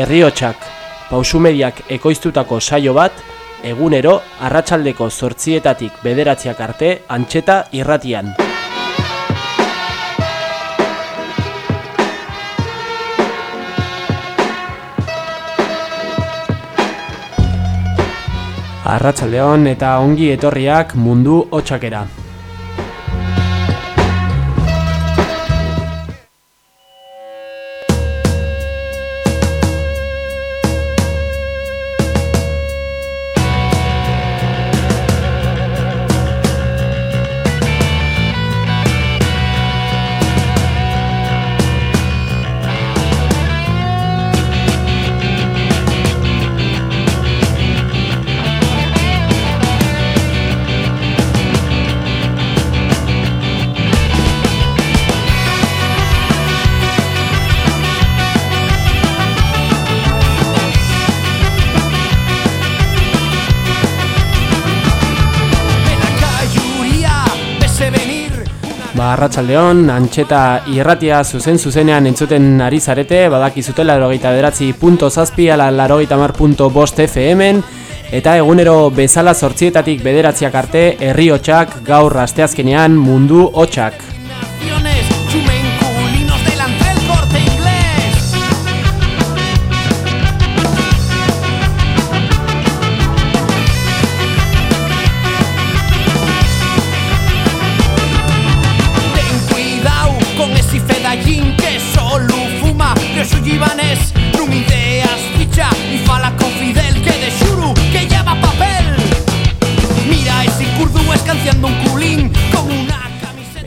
herriotsak, pausumediak ekoiztutako saio bat, egunero, arratsaldeko zortzietatik bederatziak arte, antxeta irratian. Arratsaldeon eta ongi etorriak mundu hotsakera. Arratsaldeon, antxeta irratia zuzen zuzenean entzuten ari zarete, badakizute larogeita beratzi punto zazpi, ala larogeita mar punto bost FM-en, eta egunero bezala sortzietatik bederatziak arte, herri hotxak, gaur asteazkenean mundu hotxak.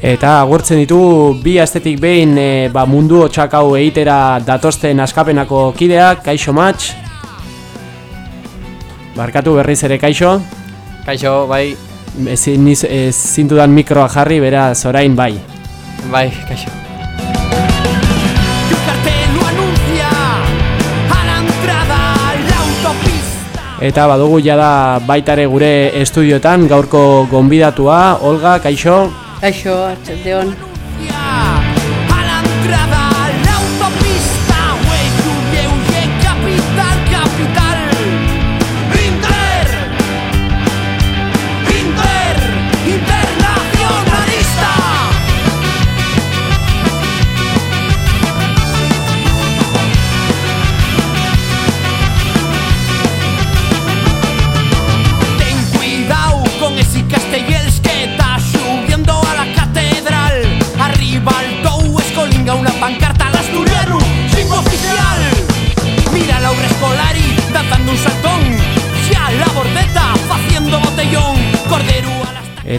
Eta agurtzen ditu bi astetik behin e, ba, mundu hotxak hau egitera datosten askapenako kideak, Kaixo Matx Barkatu berriz ere Kaixo? Kaixo, bai. Ezin ez, zintudan mikroa jarri, bera zorain bai. Bai, Kaixo Eta badugu jada baitare gure estudioetan gaurko gonbidatua, Olga, Kaixo Kaixo, Artxaldeon.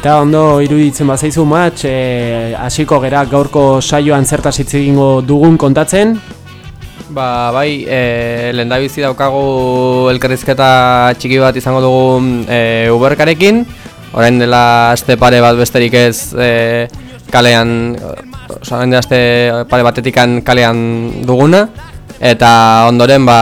Eta ondo iruditzen bazaizu match, eh, hasiko gera gaurko saioan zertaz hitz egingo dugun kontatzen. Ba, bai, e, lehendabizi daukagu elkarrizketa txiki bat izango dugu e, Uberkarekin. Orain dela aste pare bat besterik ez e, kalean, orain dela aste pare batetikan kalean duguna. Eta ondoren, ba,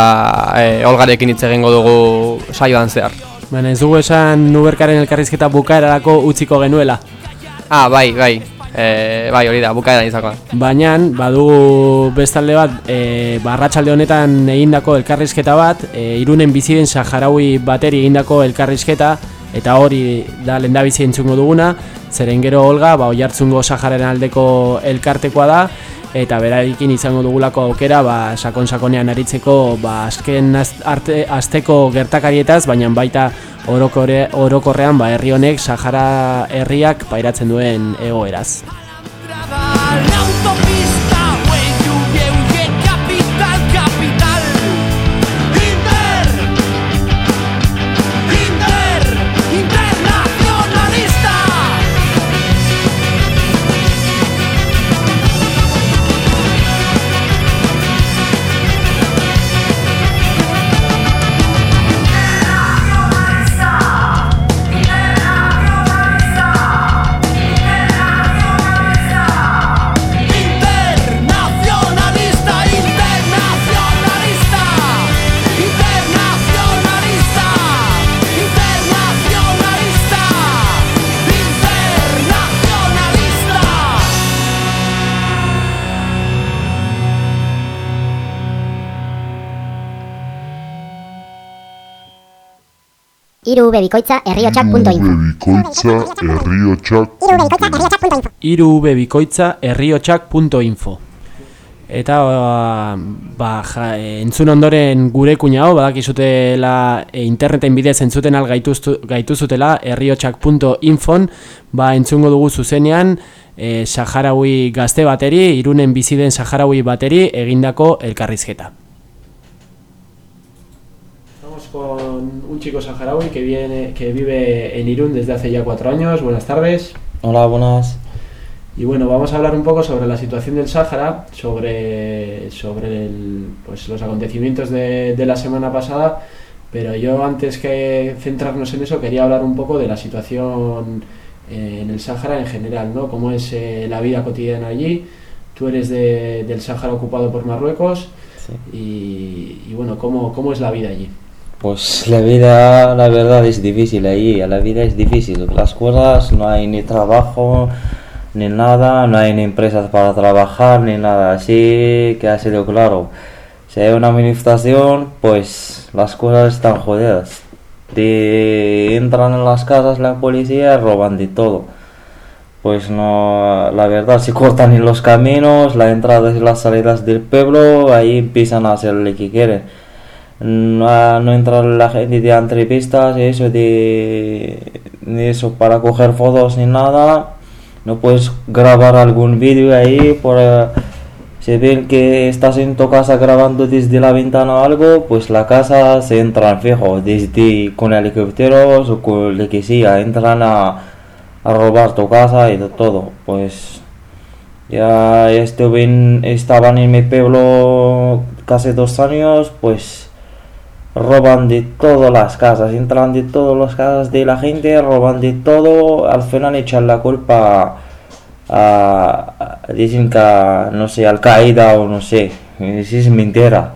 e, Olgarekin hitz egingo dugu saioan zehar. Baina ez dugu esan nuberkaren elkarrizketa bukaerarako utziko genuela. Ah, bai, bai. E, bai, hori da, bukaeran izako. Baina, badugu bestalde bat, e, barratxalde honetan egindako elkarrizketa bat, e, irunen biziden saharaui bateri egindako elkarrizketa, eta hori da lendabizi entzungo duguna, zeren gero Olga, ba, oi hartzungo Sahararen aldeko elkartekoa da, eta berarekin izango dugulako aukera ba sakon sakonean aritzeko ba azken asteko gertakarietaz baina baita orokore orokorrean ba herri honek Sahara herriak pairatzen duen egoeraz Iru bebikoitza herriotxak.info Bikoitza herriotxak irubebikoitza herriotxak.info Eta ba, ja, entzun ondoren gure kuñao, badakizutela e, interneten bidez entzuten al gaituzutela herriotxak.infon ba, entzungo dugu zuzenean e, Saharaui gazte bateri, irunen bizi den Saharaui bateri egindako elkarrizketa. Estamos con un chico saharaui que, viene, que vive en Irún desde hace ya cuatro años. Buenas tardes. Hola, buenas. Y bueno, vamos a hablar un poco sobre la situación del Sáhara, sobre, sobre el, pues, los acontecimientos de, de la semana pasada, pero yo antes que centrarnos en eso quería hablar un poco de la situación eh, en el Sáhara en general, ¿no? Cómo es eh, la vida cotidiana allí. Tú eres de, del Sáhara ocupado por Marruecos Sí. y, y bueno, ¿cómo, ¿cómo es la vida allí? Pues la vida, la verdad, es difícil ahí. La vida es difícil. Las cosas, no hay ni trabajo, ni nada, no hay ni empresas para trabajar, ni nada. Así que ha sido claro. Si hay una manifestación, pues las cosas están jodidas. Te entran en las casas la policía roban de todo. Pues no, la verdad, se cortan en los caminos, las entradas y las salidas del pueblo, ahí empiezan a hacer lo que quieren. No, no entra la gente de entrevistas y eso de, de eso para coger fotos ni nada. No puedes grabar algún vídeo ahí por eh, si ven que estás en tu casa grabando desde la ventana o algo, pues la casa se entran fijo, desde con helicópteros o con lo que sea, entran a, a robar tu casa y de todo. Pues ya estuve en- estaban en mi pueblo casi dos años, pues roban de todas las casas, entran de todas las casas de la gente, roban de todo, al final echan la culpa a, dicen que no sé, Al Qaeda o no sé, eso es mentira.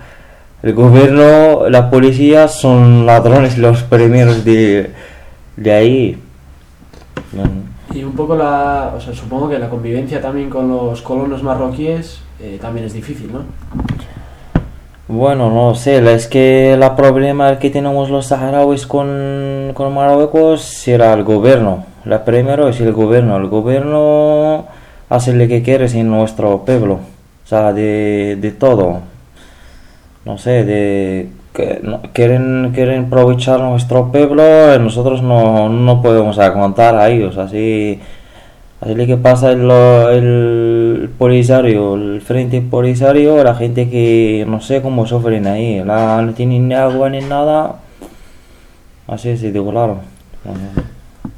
El gobierno, la policía son ladrones los primeros de, de ahí. Y un poco la, o sea, supongo que la convivencia también con los colonos marroquíes eh, también es difícil, ¿no? Bueno, no sé, la- es que el problema que tenemos los saharauis con, con Marruecos será el gobierno. La primero es el gobierno. El gobierno hace lo que quiere en nuestro pueblo. O sea, de, de todo. No sé, de que no- quieren, quieren aprovechar nuestro pueblo nosotros no, no podemos aguantar a ellos. Así, así que pasa el, el polisario, el frente polisario, la gente que no sé cómo sufren ahí, la, no tienen ni agua ni nada. Así es, digo, claro.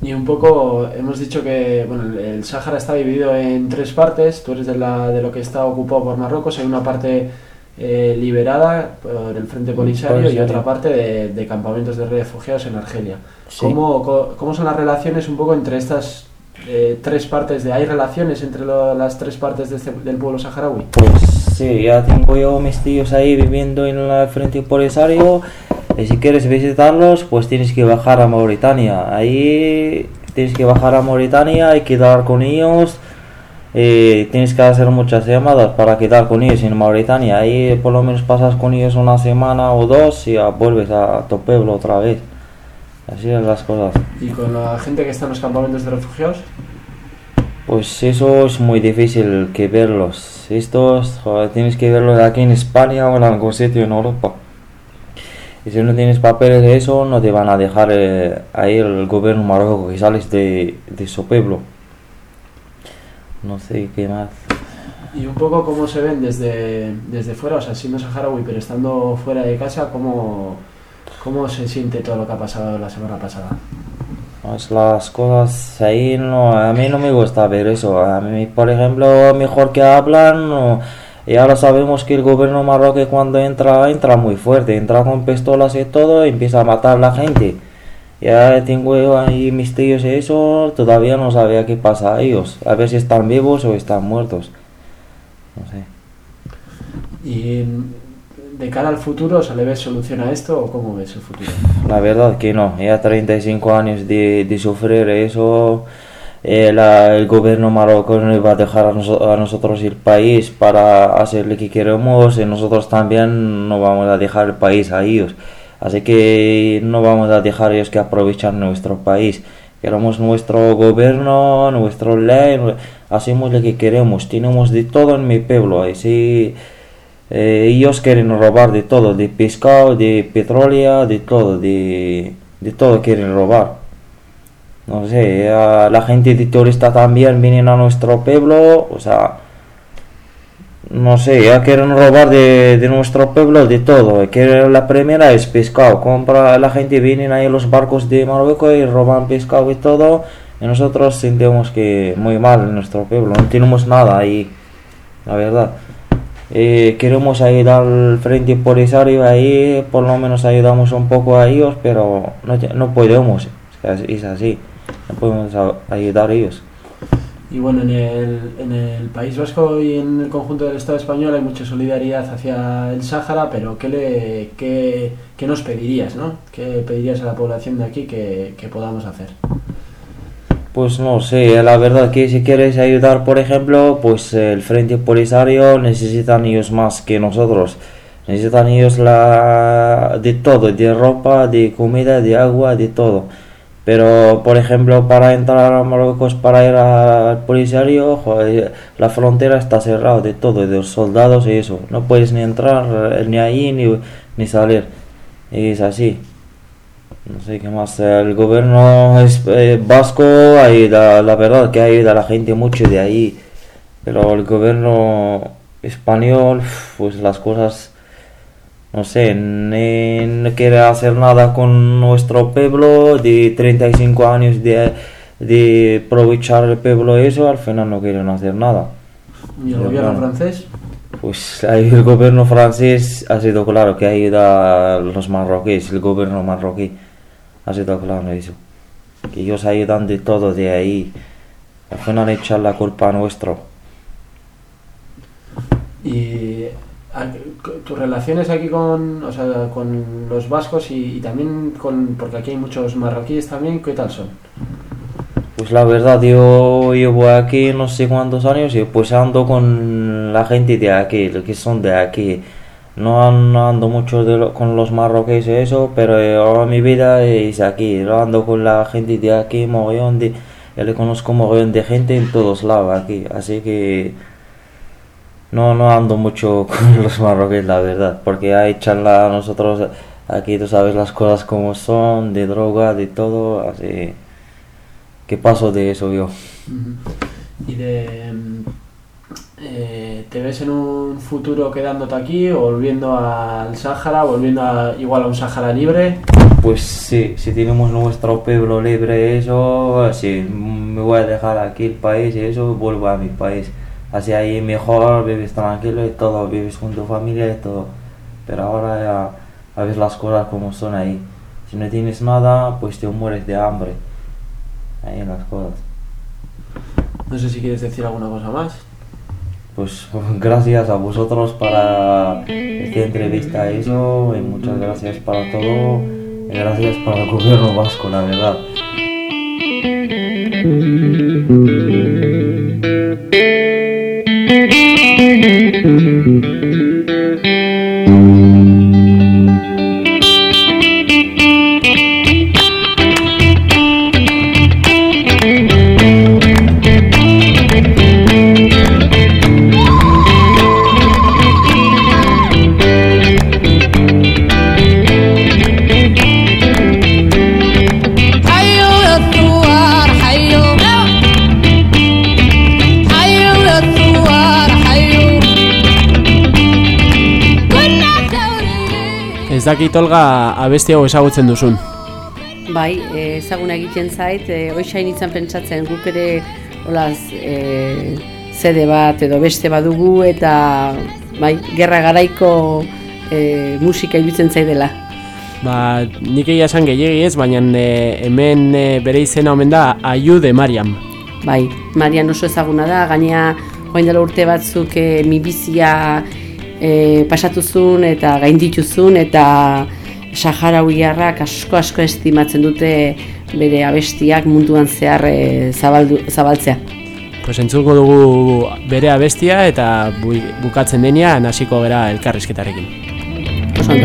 Y un poco hemos dicho que bueno, el, Sáhara está dividido en tres partes. Tú eres de, la, de lo que está ocupado por Marruecos. Hay una parte eh, liberada por el Frente Polisario y otra parte de, de campamentos de refugiados en Argelia. Sí. ¿Cómo, ¿Cómo son las relaciones un poco entre estas eh, tres partes? De, ¿Hay relaciones entre lo- las tres partes de este- del pueblo saharaui? Pues sí, ya tengo yo mis tíos ahí viviendo en el frente polisario. Y si quieres visitarlos, pues tienes que bajar a Mauritania. Ahí tienes que bajar a Mauritania y quedar con ellos. Y tienes que hacer muchas llamadas para quedar con ellos en Mauritania. Ahí por lo menos pasas con ellos una semana o dos y ya vuelves a tu pueblo otra vez. Así es las cosas. ¿Y con la gente que está en los campamentos de refugiados? Pues eso es muy difícil que verlos. Estos joder, tienes que verlos aquí en España o en algún sitio en Europa. Y si no tienes papeles de eso, no te van a dejar eh, ahí el gobierno marroquí que sales de, de su pueblo. No sé qué más. Y un poco cómo se ven desde, desde fuera, o sea, siendo saharaui, pero estando fuera de casa, cómo, cómo se siente todo lo que ha pasado la semana pasada. Pues las cosas ahí no, a mí no me gusta ver eso. A mí, por ejemplo, mejor que hablan, no, y ahora sabemos que el gobierno marroquí cuando entra, entra muy fuerte, entra con pistolas y todo, y empieza a matar a la gente. Ya tengo ahí mis tíos y eso, todavía no sabía qué pasa a ellos, a ver si están vivos o están muertos. No sé. Y de cara al futuro, o sea, ¿le ves solución a esto o cómo ves el futuro? La verdad que no, ya 35 años de, de sufrir eso, eh, la- el gobierno marroquí iba a dejar a, noso- a nosotros el país para hacer lo que queremos y nosotros también no vamos a dejar el país a ellos. Así que no vamos a dejar ellos que aprovechar nuestro país. Queremos nuestro gobierno, nuestro ley, hacemos lo que queremos. Tenemos de todo en mi pueblo. Así, eh, ellos quieren robar de todo, de pescado, de petróleo, de todo, de, todo quieren robar. No sé, a la gente de turista también vienen a nuestro pueblo, o sea, no sé, ya quieren robar de, de nuestro pueblo de todo. Que la primera es pescado. Compra la gente vienen ahí los barcos de Marruecos y roban pescado y todo. Y nosotros sentimos que muy mal en nuestro pueblo. No tenemos nada ahí, la verdad. Eh, queremos ayudar al frente polisario ahí, por lo menos ayudamos un poco a ellos, pero no, no podemos. Es, así, no podemos ayudar a ellos. Y bueno, en el, en el País Vasco y en el conjunto del Estado español hay mucha solidaridad hacia el Sáhara, pero ¿qué, le, qué, qué nos pedirías, no? ¿Qué pedirías a la población de aquí que, que podamos hacer? Pues no sé, la verdad que si quieres ayudar, por ejemplo, pues el Frente Polisario necesitan ellos más que nosotros. Necesitan ellos la de todo, de ropa, de comida, de agua, de todo. Pero, por ejemplo, para entrar a Marruecos, para ir al Polisario, la frontera está cerrada de todo, de los soldados y eso. No puedes ni entrar eh, ni ahí ni, ni salir. Y es así. No sé qué más. El gobierno es, eh, vasco ayuda, la verdad que ayuda a la gente mucho de ahí. Pero el gobierno español, pues las cosas, no sé, no quiere hacer nada con nuestro pueblo de 35 años de, de aprovechar el pueblo eso, al final no quieren hacer nada. ¿Y el gobierno francés? Pues ahí el gobierno francés ha sido claro que ayuda a los marroquíes, el gobierno marroquí ha sido claro eso. Que ellos ayudan de todo de ahí. Al final echar la culpa a nuestro. Y a- tus relaciones aquí con, o sea, con los vascos y, y también con, porque aquí hay muchos marroquíes también, ¿qué tal son? Pues la verdad yo llevo aquí no sé cuántos años y pues ando con la gente de aquí, los que son de aquí. No, no ando mucho con los marroquíes y eso, pero eh, ahora mi vida es aquí. Yo ando con la gente de aquí, mogollón de... Yo le conozco mogollón de gente en todos lados aquí, así que... No, no ando mucho con los marroquíes, la verdad, porque hay charla nosotros aquí, tú sabes las cosas como son, de droga, de todo, así... ¿Qué paso de eso yo? Y de... eh, ¿Te ves en un futuro quedándote aquí volviendo al Sáhara, volviendo a, igual a un Sáhara libre? Pues sí, si tenemos nuestro pueblo libre eso, sí, me voy a dejar aquí el país y eso, vuelvo a mi país. Así ahí mejor, vives tranquilo y todo, vives con tu familia y todo. Pero ahora ya, a ver las cosas como son ahí. Si no tienes nada, pues te mueres de hambre. Ahí las cosas. No sé si quieres decir alguna cosa más. Pues gracias a vosotros para esta entrevista eso, y muchas gracias para todo, y gracias para el gobierno vasco, la verdad. Dakit Olga abesti hau ezagutzen duzun. Bai, eh, ezaguna egiten zait, e, oixain izan pentsatzen guk ere olaz e, zede bat edo beste badugu eta bai, gerra garaiko e, musika iruditzen zaidela. Ba, nik egia esan gehiagi ez, baina e, hemen e, bere izena omen da Ayu de Mariam. Bai, Marian oso ezaguna da, gaina joan dela urte batzuk e, mi bizia e, pasatuzun eta gaindituzun eta Saharauiarrak asko asko estimatzen dute bere abestiak munduan zehar e, zabaldu, zabaltzea. Pues entzuko dugu bere abestia eta bu, bukatzen denean hasiko gera elkarrizketarekin. Oso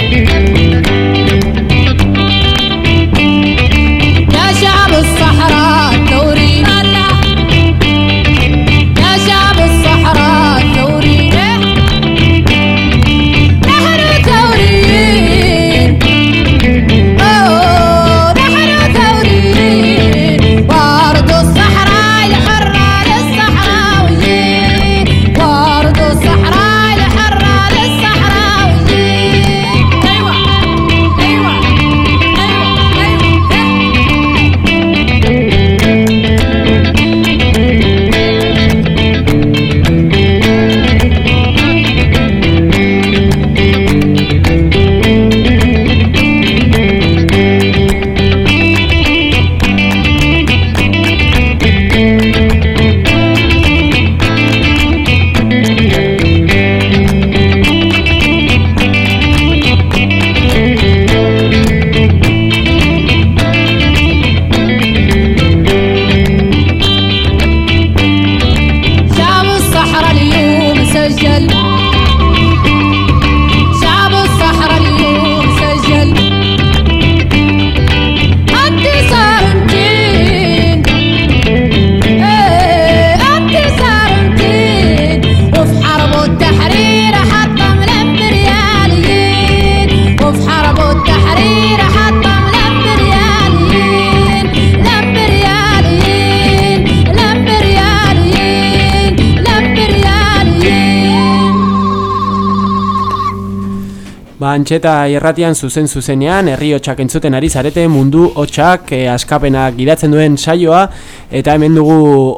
antxeta irratian zuzen zuzenean, herri hotxak entzuten ari zarete mundu hotxak e, askapenak gidatzen duen saioa, eta hemen dugu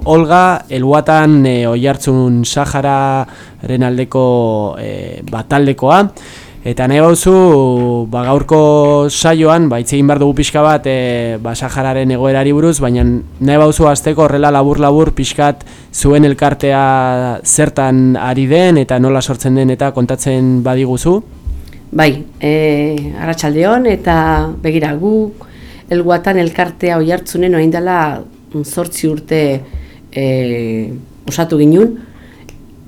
Olga, eluatan e, oiartzun Sahararen aldeko e, bataldekoa, Eta nahi bauzu, ba, gaurko saioan, ba, itzegin behar dugu pixka bat e, ba, Sahararen egoerari buruz, baina nahi bauzu azteko horrela labur-labur pixkat zuen elkartea zertan ari den eta nola sortzen den eta kontatzen badiguzu? Bai, e, arratsaldeon eta begira gu elguatan elkartea oi hartzunen orain dela zortzi urte e, osatu ginun.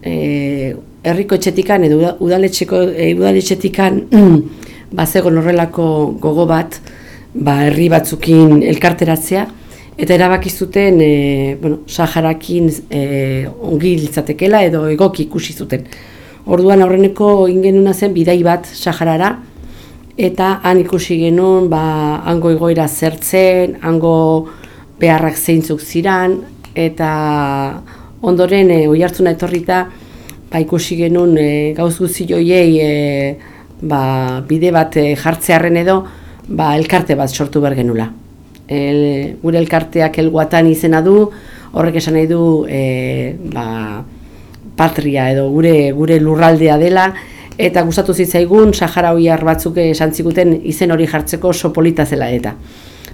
E, herriko etxetikan edo uda- udaletxeko e, udaletxetikan bazegon horrelako gogo bat ba, herri batzukin elkarteratzea eta erabaki zuten e, bueno, Saharakin e, ongi litzatekela edo egoki ikusi zuten. Orduan aurreneko ingenuna zen bidai bat Saharara eta han ikusi genuen ba, hango egoera zertzen, hango beharrak zeintzuk ziran eta ondoren e, oi hartzuna etorrita ba, ikusi genuen e, gauz guzti joiei e, ba, bide bat e, jartzearen edo ba, elkarte bat sortu behar genula. El, gure elkarteak elguatan izena du, horrek esan nahi du e, ba, patria edo gure gure lurraldea dela eta gustatu zitzaigun Saharaoiar batzuk esan ziguten izen hori jartzeko oso polita zela eta.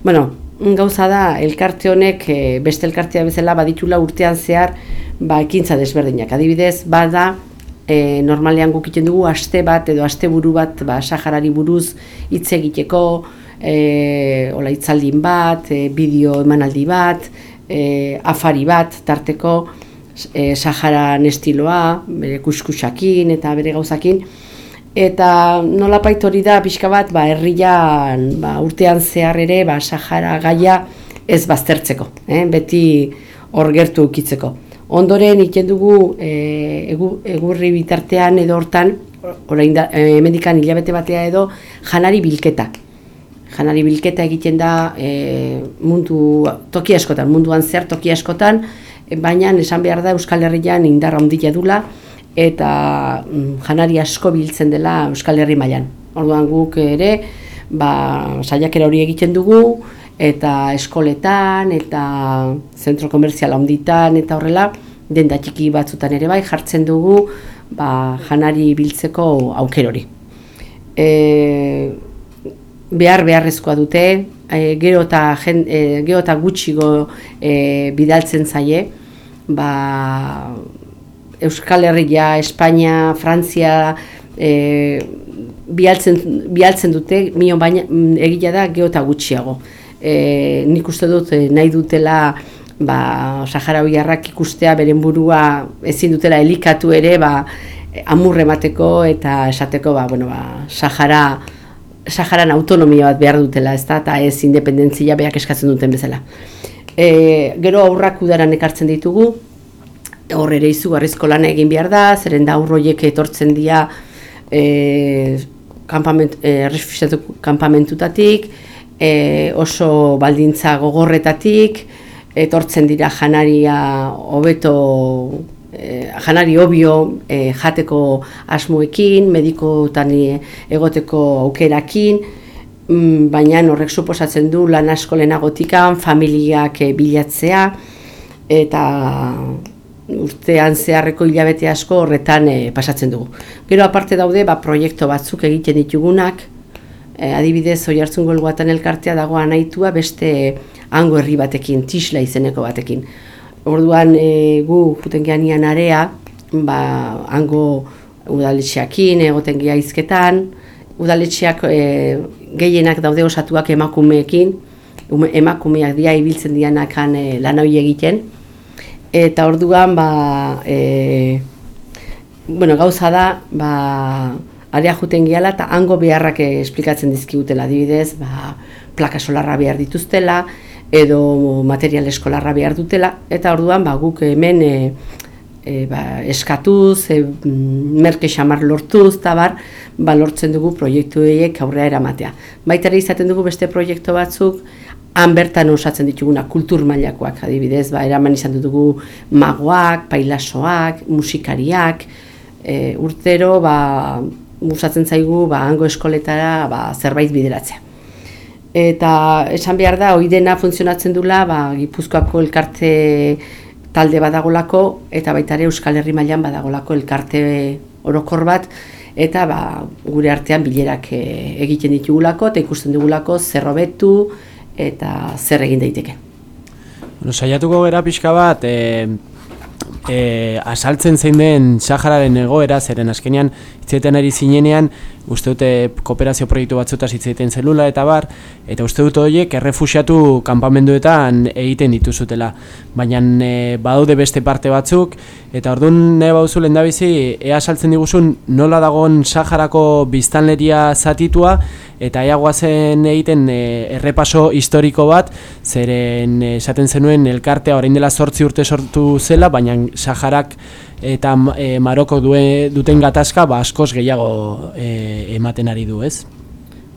Bueno, gauza da elkarte honek eh, beste elkartea bezala baditula urtean zehar ba ekintza desberdinak. Adibidez, bada e, normalean guk egiten dugu aste bat edo asteburu bat ba Saharari buruz hitz egiteko, e, ola hitzaldin bat, e, bideo emanaldi bat, e, afari bat tarteko e, Saharan estiloa, bere kuskusakin eta bere gauzakin. Eta nolapait hori da pixka bat ba, herrian ba, urtean zehar ere ba, Sahara gaia ez baztertzeko, eh? beti hor gertu ukitzeko. Ondoren iten dugu e, egu, egurri bitartean edo hortan, orain da, e, hemendikan hilabete batea edo, janari bilketa. Janari bilketa egiten da e, mundu, toki askotan, munduan zer toki askotan, baina esan behar da Euskal Herrian indarra handia dula eta mm, janari asko biltzen dela Euskal Herri mailan. Orduan guk ere ba, saiakera hori egiten dugu eta eskoletan eta zentro komerzial handitan eta horrela denda txiki batzutan ere bai jartzen dugu ba, janari biltzeko auker hori. E, behar beharrezkoa dute, e, gero eta jen- e, gero eta gutxigo e, bidaltzen zaie, ba, Euskal Herria, Espainia, Frantzia e, bialtzen, bialtzen dute, mio baina egia da gero eta gutxiago. E, nik uste dut e, nahi dutela ba, Saharaoiarrak ikustea beren burua ezin dutela elikatu ere ba, amurre emateko eta esateko ba, bueno, ba, Sahara Saharan autonomia bat behar dutela, ez da, eta ez independentzia beak eskatzen duten bezala. E, gero aurrak udaran ekartzen ditugu, hor ere izugarrizko lan egin behar da, zeren da aurroiek etortzen dira e, kampament, e, errefuxiatu kanpamentutatik, e, oso baldintza gogorretatik, etortzen dira janaria hobeto e, janari obio e, jateko asmoekin, medikotan e, egoteko aukerakin, baina horrek suposatzen du lan asko lehenagotikan, familiak e, bilatzea, eta urtean zeharreko hilabete asko horretan e, pasatzen dugu. Gero aparte daude, ba, proiektu batzuk egiten ditugunak, e, adibidez, oi hartzun golguatan elkartea dago anaitua beste hango herri batekin, tisla izeneko batekin. Orduan e, gu juten geanian area, ba, hango udaletxeakin, egoten gea izketan, udaletxeak e, gehienak daude osatuak emakumeekin, ume- emakumeak dia ibiltzen dianak e, lan hori egiten, eta orduan ba, e, bueno, gauza da, ba, area juten gehala eta hango beharrak eh, esplikatzen dizkigutela. Adibidez, ba, plaka solarra behar dituztela, edo material eskolarra behar dutela, eta orduan ba, guk hemen e, e, ba, eskatuz, e, mm, merke xamar lortuz, eta bar, ba, lortzen dugu proiektu horiek aurrera eramatea. Baita ere izaten dugu beste proiektu batzuk, han bertan osatzen dituguna kultur mailakoak adibidez, ba, eraman izan dugu magoak, pailasoak, musikariak, e, urtero ba, gustatzen zaigu ba, hango eskoletara ba, zerbait bideratzea. Eta esan behar da, hoi dena funtzionatzen dula, ba, Gipuzkoako elkarte talde badagolako, eta baita ere Euskal Herri mailan badagolako elkarte orokor bat, eta ba, gure artean bilerak e, egiten ditugulako, eta ikusten dugulako zer hobetu eta zer egin daiteke. Bueno, saiatuko gera pixka bat, e, e, asaltzen zein den Sahararen egoera, zeren azkenean hitzetan ari zinenean, uste dute kooperazio proiektu batzutaz hitz egiten zelula eta bar, eta uste dut horiek errefusiatu kanpamenduetan egiten dituzutela. Baina e, badaude beste parte batzuk, eta orduan nahi bauzu lehendabizi, ea saltzen diguzun nola dagon Saharako biztanleria zatitua, eta ea guazen egiten e, errepaso historiko bat, zeren e, esaten zenuen elkartea orain dela sortzi urte sortu zela, baina Saharak eta e, Maroko due, duten gatazka ba, askoz gehiago e, ematen ari du, ez?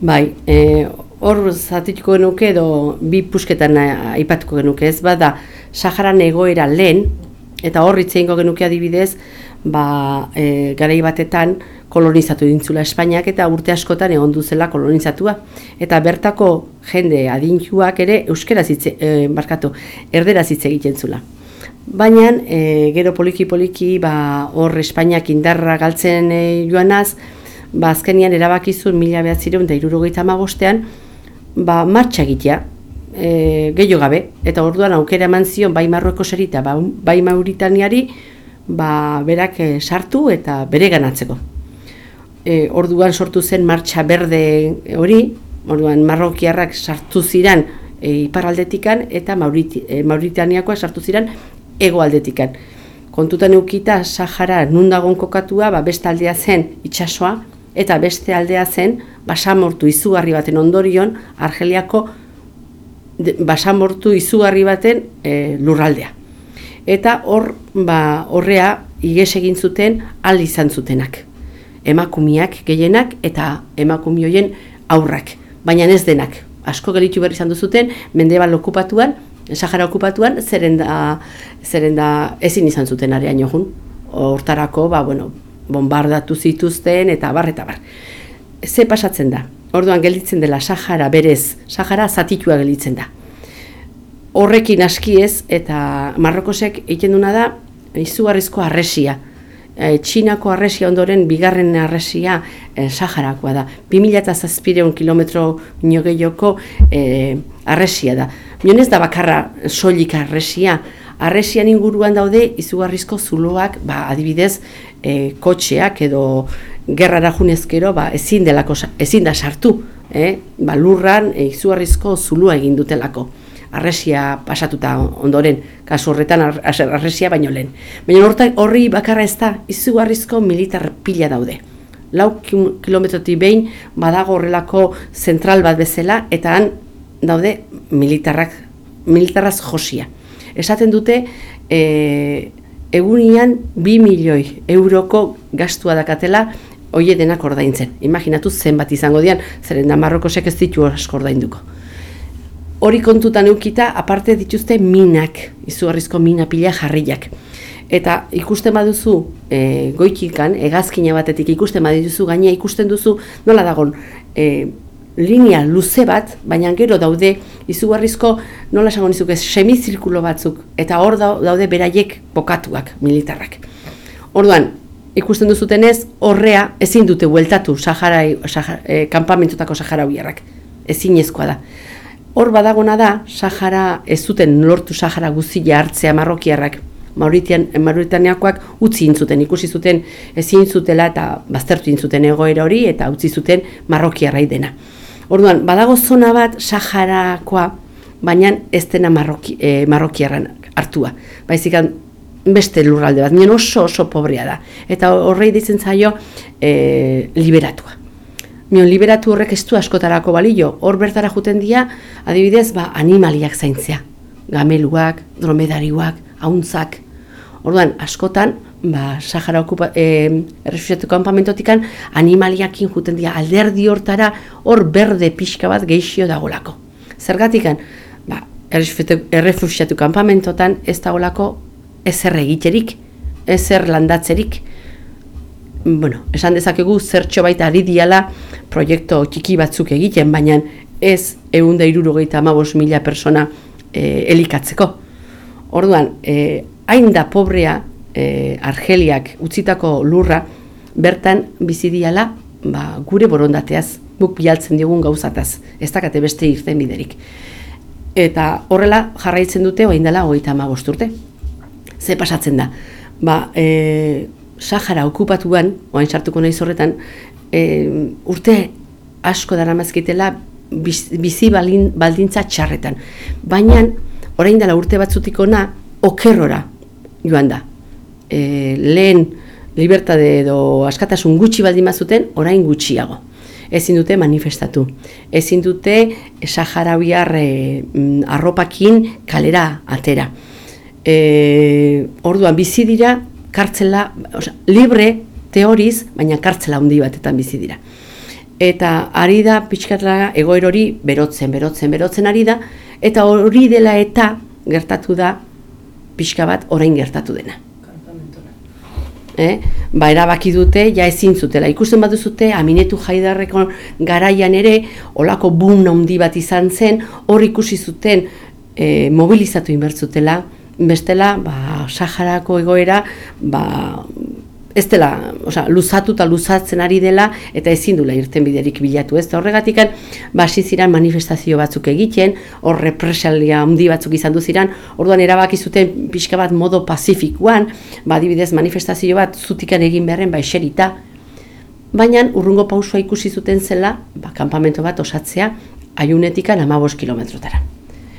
Bai, e, hor zatituko genuke edo bi pusketan aipatuko genuke ez, bada Saharan egoera lehen, eta hor itzeingo genuke adibidez, ba, e, garai batetan kolonizatu dintzula Espainiak eta urte askotan egon duzela kolonizatua. Eta bertako jende adintuak ere euskera zitze, e, barkatu, erdera zitze egiten zula. Baina, e, gero poliki-poliki, ba, hor Espainiak indarra galtzen e, joanaz, ba, azkenian erabakizun mila behatzireun da irurogeita amabostean, ba, martxa egitea, e, gehiago gabe, eta orduan aukera eman zion bai Marrueko serita, ba, bai Mauritaniari, ba, berak e, sartu eta bere ganatzeko. E, orduan sortu zen martxa berde hori, orduan Marrokiarrak sartu ziren e, iparraldetikan eta Mauriti, e, Mauritaniakoa sartu ziren hegoaldetikan. Kontutan eukita Sahara nun dagoen kokatua, ba, beste aldea zen itsasoa eta beste aldea zen basamortu izugarri baten ondorion Argeliako basamortu izugarri baten e, lurraldea. Eta hor ba, horrea iges egin zuten al izan zutenak. Emakumiak gehienak eta emakume hoien aurrak, baina ez denak. Asko gelitu berri izan duzuten, mendebal okupatuan, Sahara okupatuan, zeren da, zeren da ezin izan zuten arean jun. Hortarako, ba, bueno, bombardatu zituzten eta bar, eta bar. Ze pasatzen da? Orduan gelditzen dela Sahara berez, Sahara zatitua gelditzen da. Horrekin askiez eta Marrokosek egiten duna da izugarrizko arresia. E, Txinako arresia ondoren bigarren arresia e, Saharakoa da. 2000 kilometro inogehioko e, arresia da. Mion ez da bakarra soilik arresia, arresian inguruan daude izugarrizko zuloak, ba, adibidez, e, kotxeak edo gerrara junezkero ba, ezin, delako, ezin da sartu, eh? ba, lurran e, izugarrizko zulua egin dutelako. Arresia pasatuta ondoren, kasu horretan ar, arresia baino lehen. Baina horri bakarra ez da izugarrizko militar pila daude. Lau kilometroti behin badago horrelako zentral bat bezala, eta han daude militarrak, militarraz josia. Esaten dute, e, egunian bi milioi euroko gastua dakatela oie denak ordaintzen. Imaginatu zenbat izango dian, zeren da Marrokosek ez ditu asko ordainduko. Hori kontutan eukita, aparte dituzte minak, izugarrizko mina pila jarriak. Eta ikusten baduzu e, goikikan, egazkina batetik ikusten baduzu, gaina ikusten duzu, nola dagon, e, linea luze bat, baina gero daude izugarrizko, nola esango nizuk ez, semizirkulo batzuk, eta hor daude beraiek bokatuak, militarrak. Orduan, ikusten duzutenez, horrea ezin dute bueltatu Sahara, Sahara, e, kanpamentutako Sahara huiarrak. Ezin ezkoa da. Hor badagona da, Sahara ez zuten lortu Sahara guztia hartzea marrokiarrak, Mauritian, Mauritaniakoak utzi intzuten, ikusi zuten ezin zutela eta baztertu intzuten egoera hori eta utzi zuten marrokiarrai dena. Orduan, badago zona bat Saharakoa, baina ez dena marroki, e, marrokiarran hartua. Baizik beste lurralde bat, nien oso oso pobrea da. Eta horrei ditzen zaio e, liberatua. Mion, liberatu horrek ez du askotarako balio, hor bertara juten dira, adibidez, ba, animaliak zaintzea. Gameluak, dromedariuak, hauntzak. Orduan, askotan, ba, Sahara okupa, e, errefusiatu kanpamentotikan animaliakin juten dira alderdi hortara hor berde pixka bat geixio dagolako. Zergatikan, ba, errefusiatu kanpamentotan ez dagolako ezer egiterik, ezer landatzerik. bueno, esan dezakegu zertxo baita ari diala proiektu txiki batzuk egiten, baina ez egun da irurogeita amabos mila persona e, elikatzeko. Orduan, e, hain da pobrea e, Argeliak utzitako lurra, bertan bizi diala ba, gure borondateaz, guk bialtzen diogun gauzataz, ez dakate beste irten biderik. Eta horrela jarraitzen dute orain dela hogeita hamabost urte. Ze pasatzen da? Ba, e, Sahara okupatuan, orain sartuko naiz horretan, e, urte asko daramazkitela biz- bizi balin, baldintza txarretan. Baina, orain dela urte batzutik ona, okerrora joan da. E, lehen libertade edo askatasun gutxi baldin bazuten, orain gutxiago. Ezin dute manifestatu. Ezin dute Saharabiar e, mm, arropakin kalera atera. E, orduan bizi dira kartzela, osea, libre teoriz, baina kartzela handi batetan bizi dira. Eta ari da pixkatla egoer hori berotzen, berotzen, berotzen ari da, eta hori dela eta gertatu da pixka bat orain gertatu dena. Eh? Ba, erabaki dute, ja ezin zutela. Ikusten bat duzute, aminetu jaidarreko garaian ere, olako boom handi bat izan zen, hor ikusi zuten e, mobilizatu inbertzutela, bestela, ba, Saharako egoera, ba, ez dela, osea, luzatu eta luzatzen ari dela, eta ezin dula irten biderik bilatu, ez da horregatik, ba, hasi ziren manifestazio batzuk egiten, hor represalia handi batzuk izan du ziren, orduan erabaki zuten pixka bat modo pazifikoan, ba, adibidez manifestazio bat zutikan egin beharren, ba, eserita, baina urrungo pausua ikusi zuten zela, ba, kanpamento bat osatzea, aiunetikan amabos kilometrotara.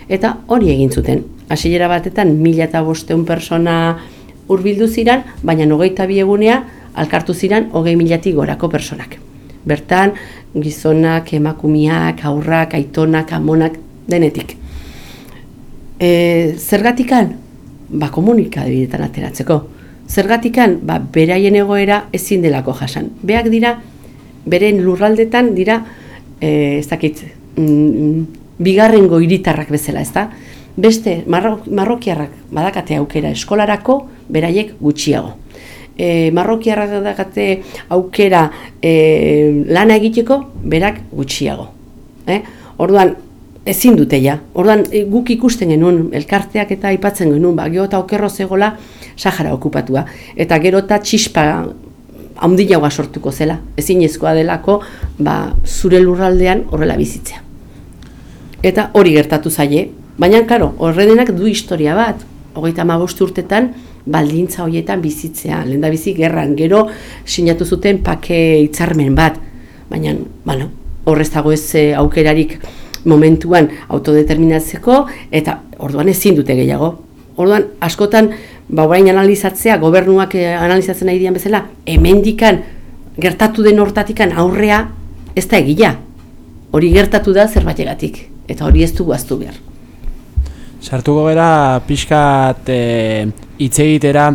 Eta hori egin zuten. Hasiera batetan mila eta bosteun persona hurbildu ziran, baina hogeita bi egunea alkartu ziran hogei milatik gorako personak. Bertan, gizonak, emakumiak, aurrak, aitonak, amonak, denetik. E, zergatikan? Ba, komunikabidetan ateratzeko. Zergatikan? Ba, beraien egoera ezin delako jasan. Beak dira, beren lurraldetan dira, e, ez dakit, mm, bigarrengo hiritarrak bezala, ezta? Beste, marro, marrokiarrak badakate aukera eskolarako, beraiek gutxiago. E, marrokiarrak badakate aukera e, lana egiteko, berak gutxiago. Eh? Orduan, ezin dute ja. Orduan, e, guk ikusten genuen, elkarteak eta aipatzen genuen, ba, gero eta okerro zegola, Sahara okupatua. Eta gero eta txispa handiagoa sortuko zela. Ezinezkoa delako, ba, zure lurraldean horrela bizitzea. Eta hori gertatu zaie, baina, karo, horredenak du historia bat. Hogeita hamabost urtetan, baldintza horietan bizitzea, lehen bizi gerran, gero sinatu zuten pake hitzarmen bat. Baina, bueno, horrez dago ez eh, aukerarik momentuan autodeterminatzeko, eta orduan ezin dute gehiago. Orduan, askotan, ba, orain analizatzea, gobernuak eh, analizatzen nahi dian bezala, hemendikan gertatu den hortatikan aurrea, ez da egila. Hori gertatu da zerbaitegatik, eta hori ez dugu aztu behar. Sartuko gara pixkat e, hitz egitera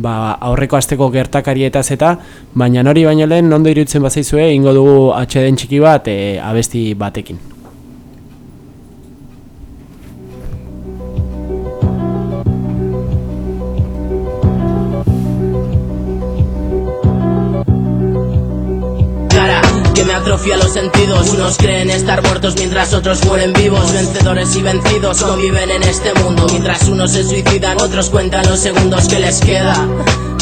ba, aurreko asteko gertakarietaz eta baina hori baino lehen ondo iruditzen bazaizue ingo dugu atxeden txiki bat e, abesti batekin. Unos creen estar muertos mientras otros mueren vivos. Vencedores y vencidos conviven en este mundo. Mientras unos se suicidan, otros cuentan los segundos que les queda.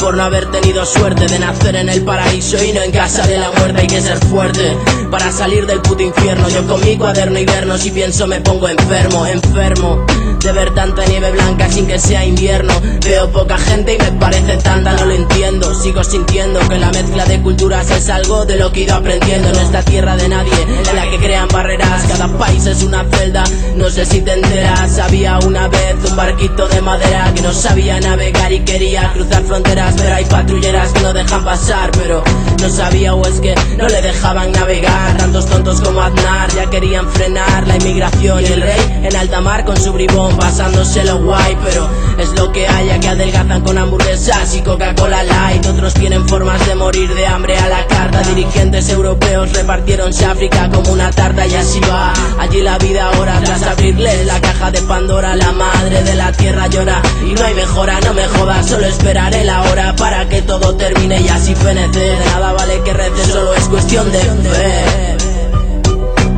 Por no haber tenido suerte de nacer en el paraíso y no en casa de la muerte hay que ser fuerte para salir del puto infierno. Yo con mi cuaderno y verno si pienso me pongo enfermo enfermo de ver tanta nieve blanca sin que sea invierno. Veo poca gente y me parece tanta no lo entiendo. Sigo sintiendo que la mezcla de culturas es algo de lo que he ido aprendiendo. En esta tierra de nadie en la que crean barreras. Cada país es una celda no sé si te enteras. Había una vez un barquito de madera que no sabía navegar y quería cruzar fronteras pero hay patrulleras que no dejan pasar. Pero no sabía o es que no le dejaban navegar. Tantos tontos como Aznar ya querían frenar la inmigración. Y el rey en alta mar con su bribón pasándoselo guay pero es lo que haya que adelgazan con hamburguesas y Coca-Cola light otros tienen formas de morir de hambre a la carta dirigentes europeos repartieronse África como una tarta y así va allí la vida ahora tras abrirles la caja de Pandora la madre de la tierra llora y no hay mejora, no me jodas, solo esperaré la hora para que todo termine y así fenecer. De nada vale que reces, solo es cuestión de fe.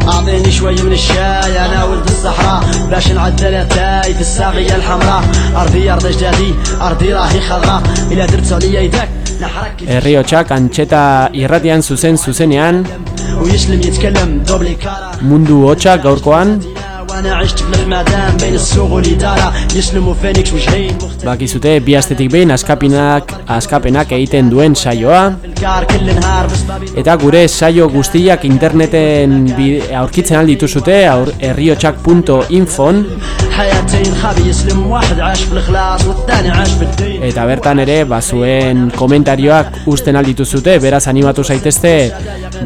أعطيني شوي من الشاي أنا ولد الصحراء باش نعدل اتاي في الساقية الحمراء. أرضي أرض أجدادي أرضي راهي خضراء. إلا درت عليا يدك نحرك Herriotxak antxeta irratian zuzen zuzenean, mundu hotxa gaurkoan, وانا عشت في الحمادان بين السوق والاداره يسلم وفينيكس وجهين مختلف bakizute bi astetik behin askapinak, askapenak egiten duen saioa, في الكار كل نهار بس بابي eta gure saio guztiak interneten bi- aurkitzen aldituzute aur, herriotxak.infon, حياتين خابي يسلم واحد عاش في الاخلاص والثاني عاش في الدين eta bertan ere bazuen komentarioak usten aldituzute, beraz animatu zaitezte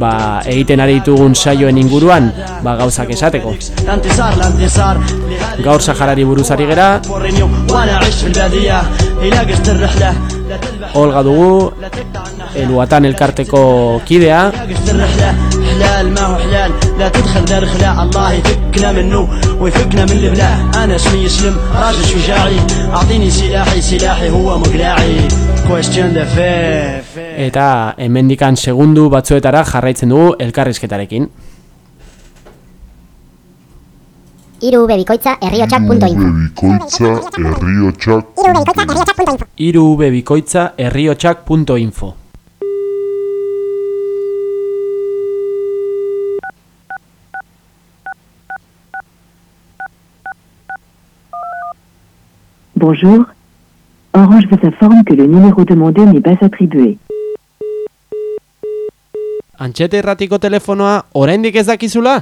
ba, egiten ari ditugun saioen inguruan ba, gauzak esateko. الانتصار الانتصار لهذه Gaur Saharari buruz ari gera, مورينيو وانا عشت في الباديه الى قصد الرحله لا تذبح Olga dugu, لا تقطع النحل eluatan elkarteko kidea, قصد الرحله حلال ما هو حلال لا تدخل ذا الخلاء الله يفكنا منه ويفكنا من البلاء انا اسمي يسلم راجل شجاعي اعطيني سلاحي سلاحي هو مقلاعي كويستيون دا في في eta hemendikan segundu batzuetara jarraitzen dugu elkarrizketarekin. Hiru ube bikoitza herriotxak.info Bikoitza herriotxak Hiru ube bikoitza herriotxak.info Bonjour. Orange vous informe que le numéro demandé n'est pas attribué. Antxete erratiko telefonoa oraindik ez dakizula?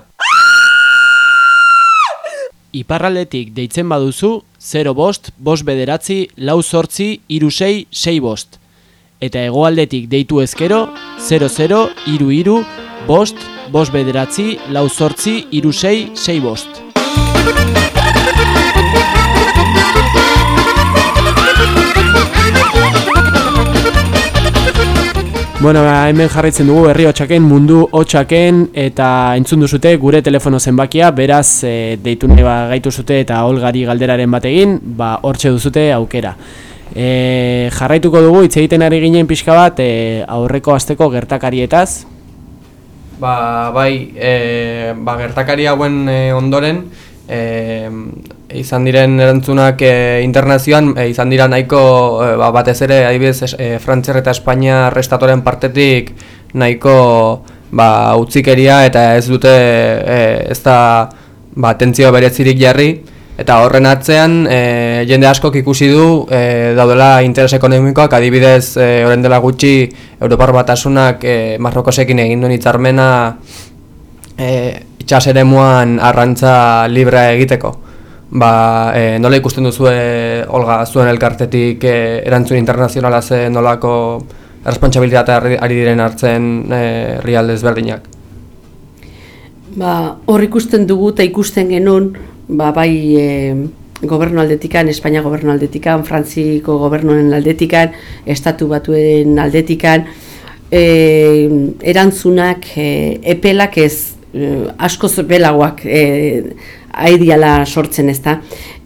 Iparraldetik deitzen baduzu 0 bost, bost bederatzi, lau sortzi, iru sei, bost. Eta hegoaldetik deitu ezkero 00, iru iru, bost, bost bederatzi, lau sortzi, iru sei bost. Bueno, ba, hemen jarraitzen dugu herri hotxaken, mundu hotxaken eta entzun duzute gure telefono zenbakia, beraz e, deitu nahi ba, gaitu zute eta olgari galderaren bategin, ba, hortxe duzute aukera. E, jarraituko dugu, hitz egiten ari ginen pixka bat, e, aurreko asteko gertakarietaz, Ba, bai, e, ba, gertakari hauen e, ondoren, e, izan diren erantzunak e, internazioan, e, izan dira nahiko, e, ba, batez ere, adibidez, e, Frantziar eta Espainia restatoren partetik nahiko ba, utzikeria eta ez dute, e, ez da, ba, tentzio berezirik jarri, eta horren atzean e, jende askok ikusi du e, daudela interes ekonomikoak adibidez e, orain dela gutxi Europar Batasunak e, Marrokosekin egin duen hitzarmena e, itxas eremuan arrantza librea egiteko. Ba, e, nola ikusten duzu Olga zuen elkartetik e, erantzun internazionala ze nolako responsabilitatea ari- diren hartzen e, herrialde ezberdinak. Ba, hor ikusten dugu eta ikusten genuen, ba, bai e, gobernu aldetikan, Espainia gobernu aldetikan, Frantziko gobernoen aldetikan, Estatu batuen aldetikan, e, erantzunak e, epelak ez, e, askoz epelagoak e, aidiala sortzen ez da.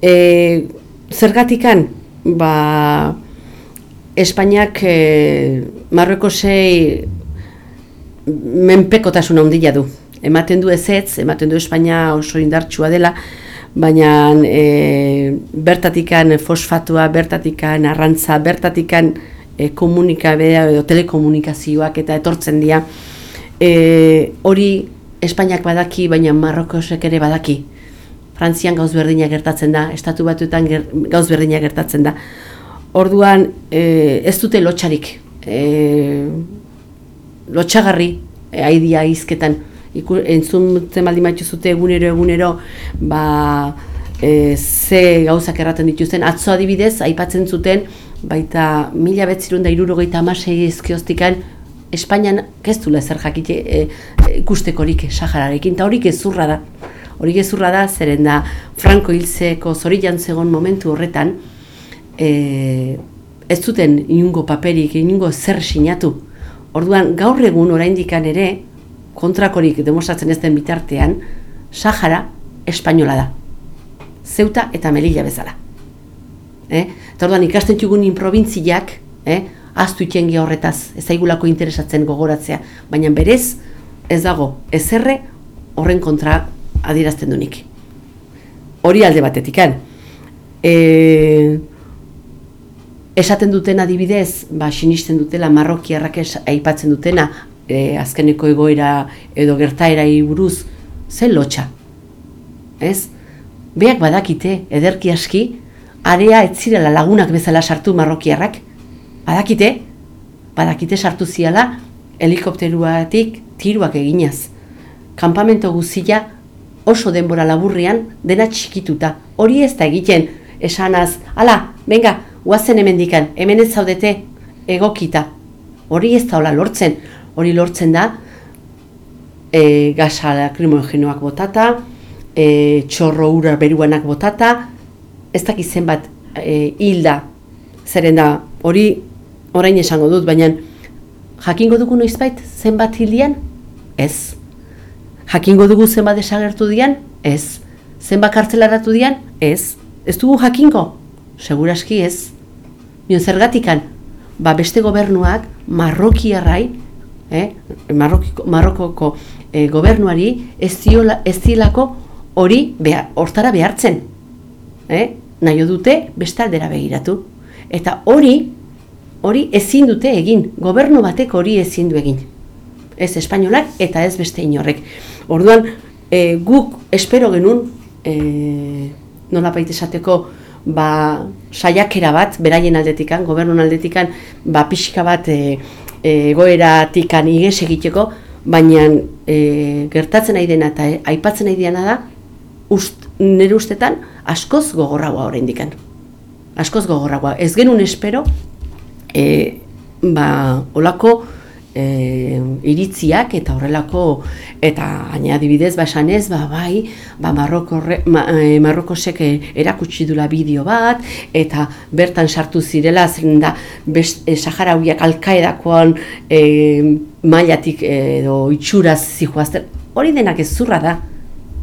E, zergatikan, ba, Espainiak e, Marruekosei menpekotasun handia du. Ematen du ezetz, ematen du Espainia oso indartsua dela, baina e, bertatikan fosfatua, bertatikan arrantza, bertatikan e, komunikabidea edo telekomunikazioak eta etortzen dira. E, hori Espainiak badaki, baina Marrokosek ere badaki. Frantzian gauz berdina gertatzen da, estatu batuetan ger, gauz berdina gertatzen da. Orduan e, ez dute lotxarik, e, lotxagarri e, aidia hizketan. Iku, entzuntzen baldin zute egunero egunero ba, e, ze gauzak erraten dituzten. Atzo adibidez, aipatzen zuten, baita mila betzirun da irurogeita amasei ezkioztikan, Espainian ez duela zer jakite e, e, ikustekorik Sahararekin, eta hori gezurra da. Hori gezurra da, zeren da Franco hiltzeko zorilan zegon momentu horretan, e, ez zuten inungo paperik, inungo zer sinatu. Orduan, gaur egun oraindikan ere, kontrakorik demostratzen ez den bitartean, Sahara espainola da. Zeuta eta Melilla bezala. Eh? Eta orduan ikasten txugunin probintziak, eh? aztu itxengi horretaz, ez daigulako interesatzen gogoratzea, baina berez ez dago ezerre horren kontra adierazten dunik. Hori alde batetikan. E, esaten duten adibidez, ba, sinisten dutela marrokiarrak aipatzen dutena, e, azkeneko egoera edo gertaerari buruz, zen lotxa. Ez? Beak badakite, ederki aski, area ez zirela lagunak bezala sartu marrokiarrak. Badakite, badakite sartu ziala helikopteruatik tiruak eginaz. Kampamento guzia oso denbora laburrean dena txikituta. Hori ez da egiten esanaz, ala, venga, guazen hemendikan, hemen ez zaudete egokita. Hori ez da hola lortzen. Hori lortzen da, e, gasa lakrimogenoak botata, e, txorro ura beruanak botata, ez dakit zenbat e, hilda, zeren da, hori orain esango dut, baina jakingo dugu noizbait zenbat hildian? Ez. Jakingo dugu zenbat desagertu dian? Ez. Zenbat kartzelaratu dian? Ez. Ez dugu jakingo? Seguraski ez. Nion zergatikan, ba beste gobernuak marrokiarrai, eh, Marrokiko, Marrokoko eh, gobernuari ez, diola, ez dielako hori behar, hortara behartzen. Eh? Nahi dute beste aldera begiratu. Eta hori, hori ezin dute egin, gobernu batek hori ezin du egin. Ez espainolak eta ez beste inorrek. Orduan, e, guk espero genuen, e, nola baita esateko, ba, saiakera bat, beraien aldetikan, gobernun aldetikan, ba, pixka bat e, e, egoeratikan iges egiteko, baina e, gertatzen nahi dena eta e, aipatzen nahi dena da, ust, nire ustetan, askoz gogorragoa oraindikan. Askoz gogorragoa. Ez genuen espero, e, ba, olako e, iritziak eta horrelako eta gaina adibidez ba esanez ba bai ba Marroko ma, e, erakutsi dula bideo bat eta bertan sartu zirela zen da e, Saharauiak alkaedakoan e, mailatik edo itxuraz zijoazten hori denak ez zurra da.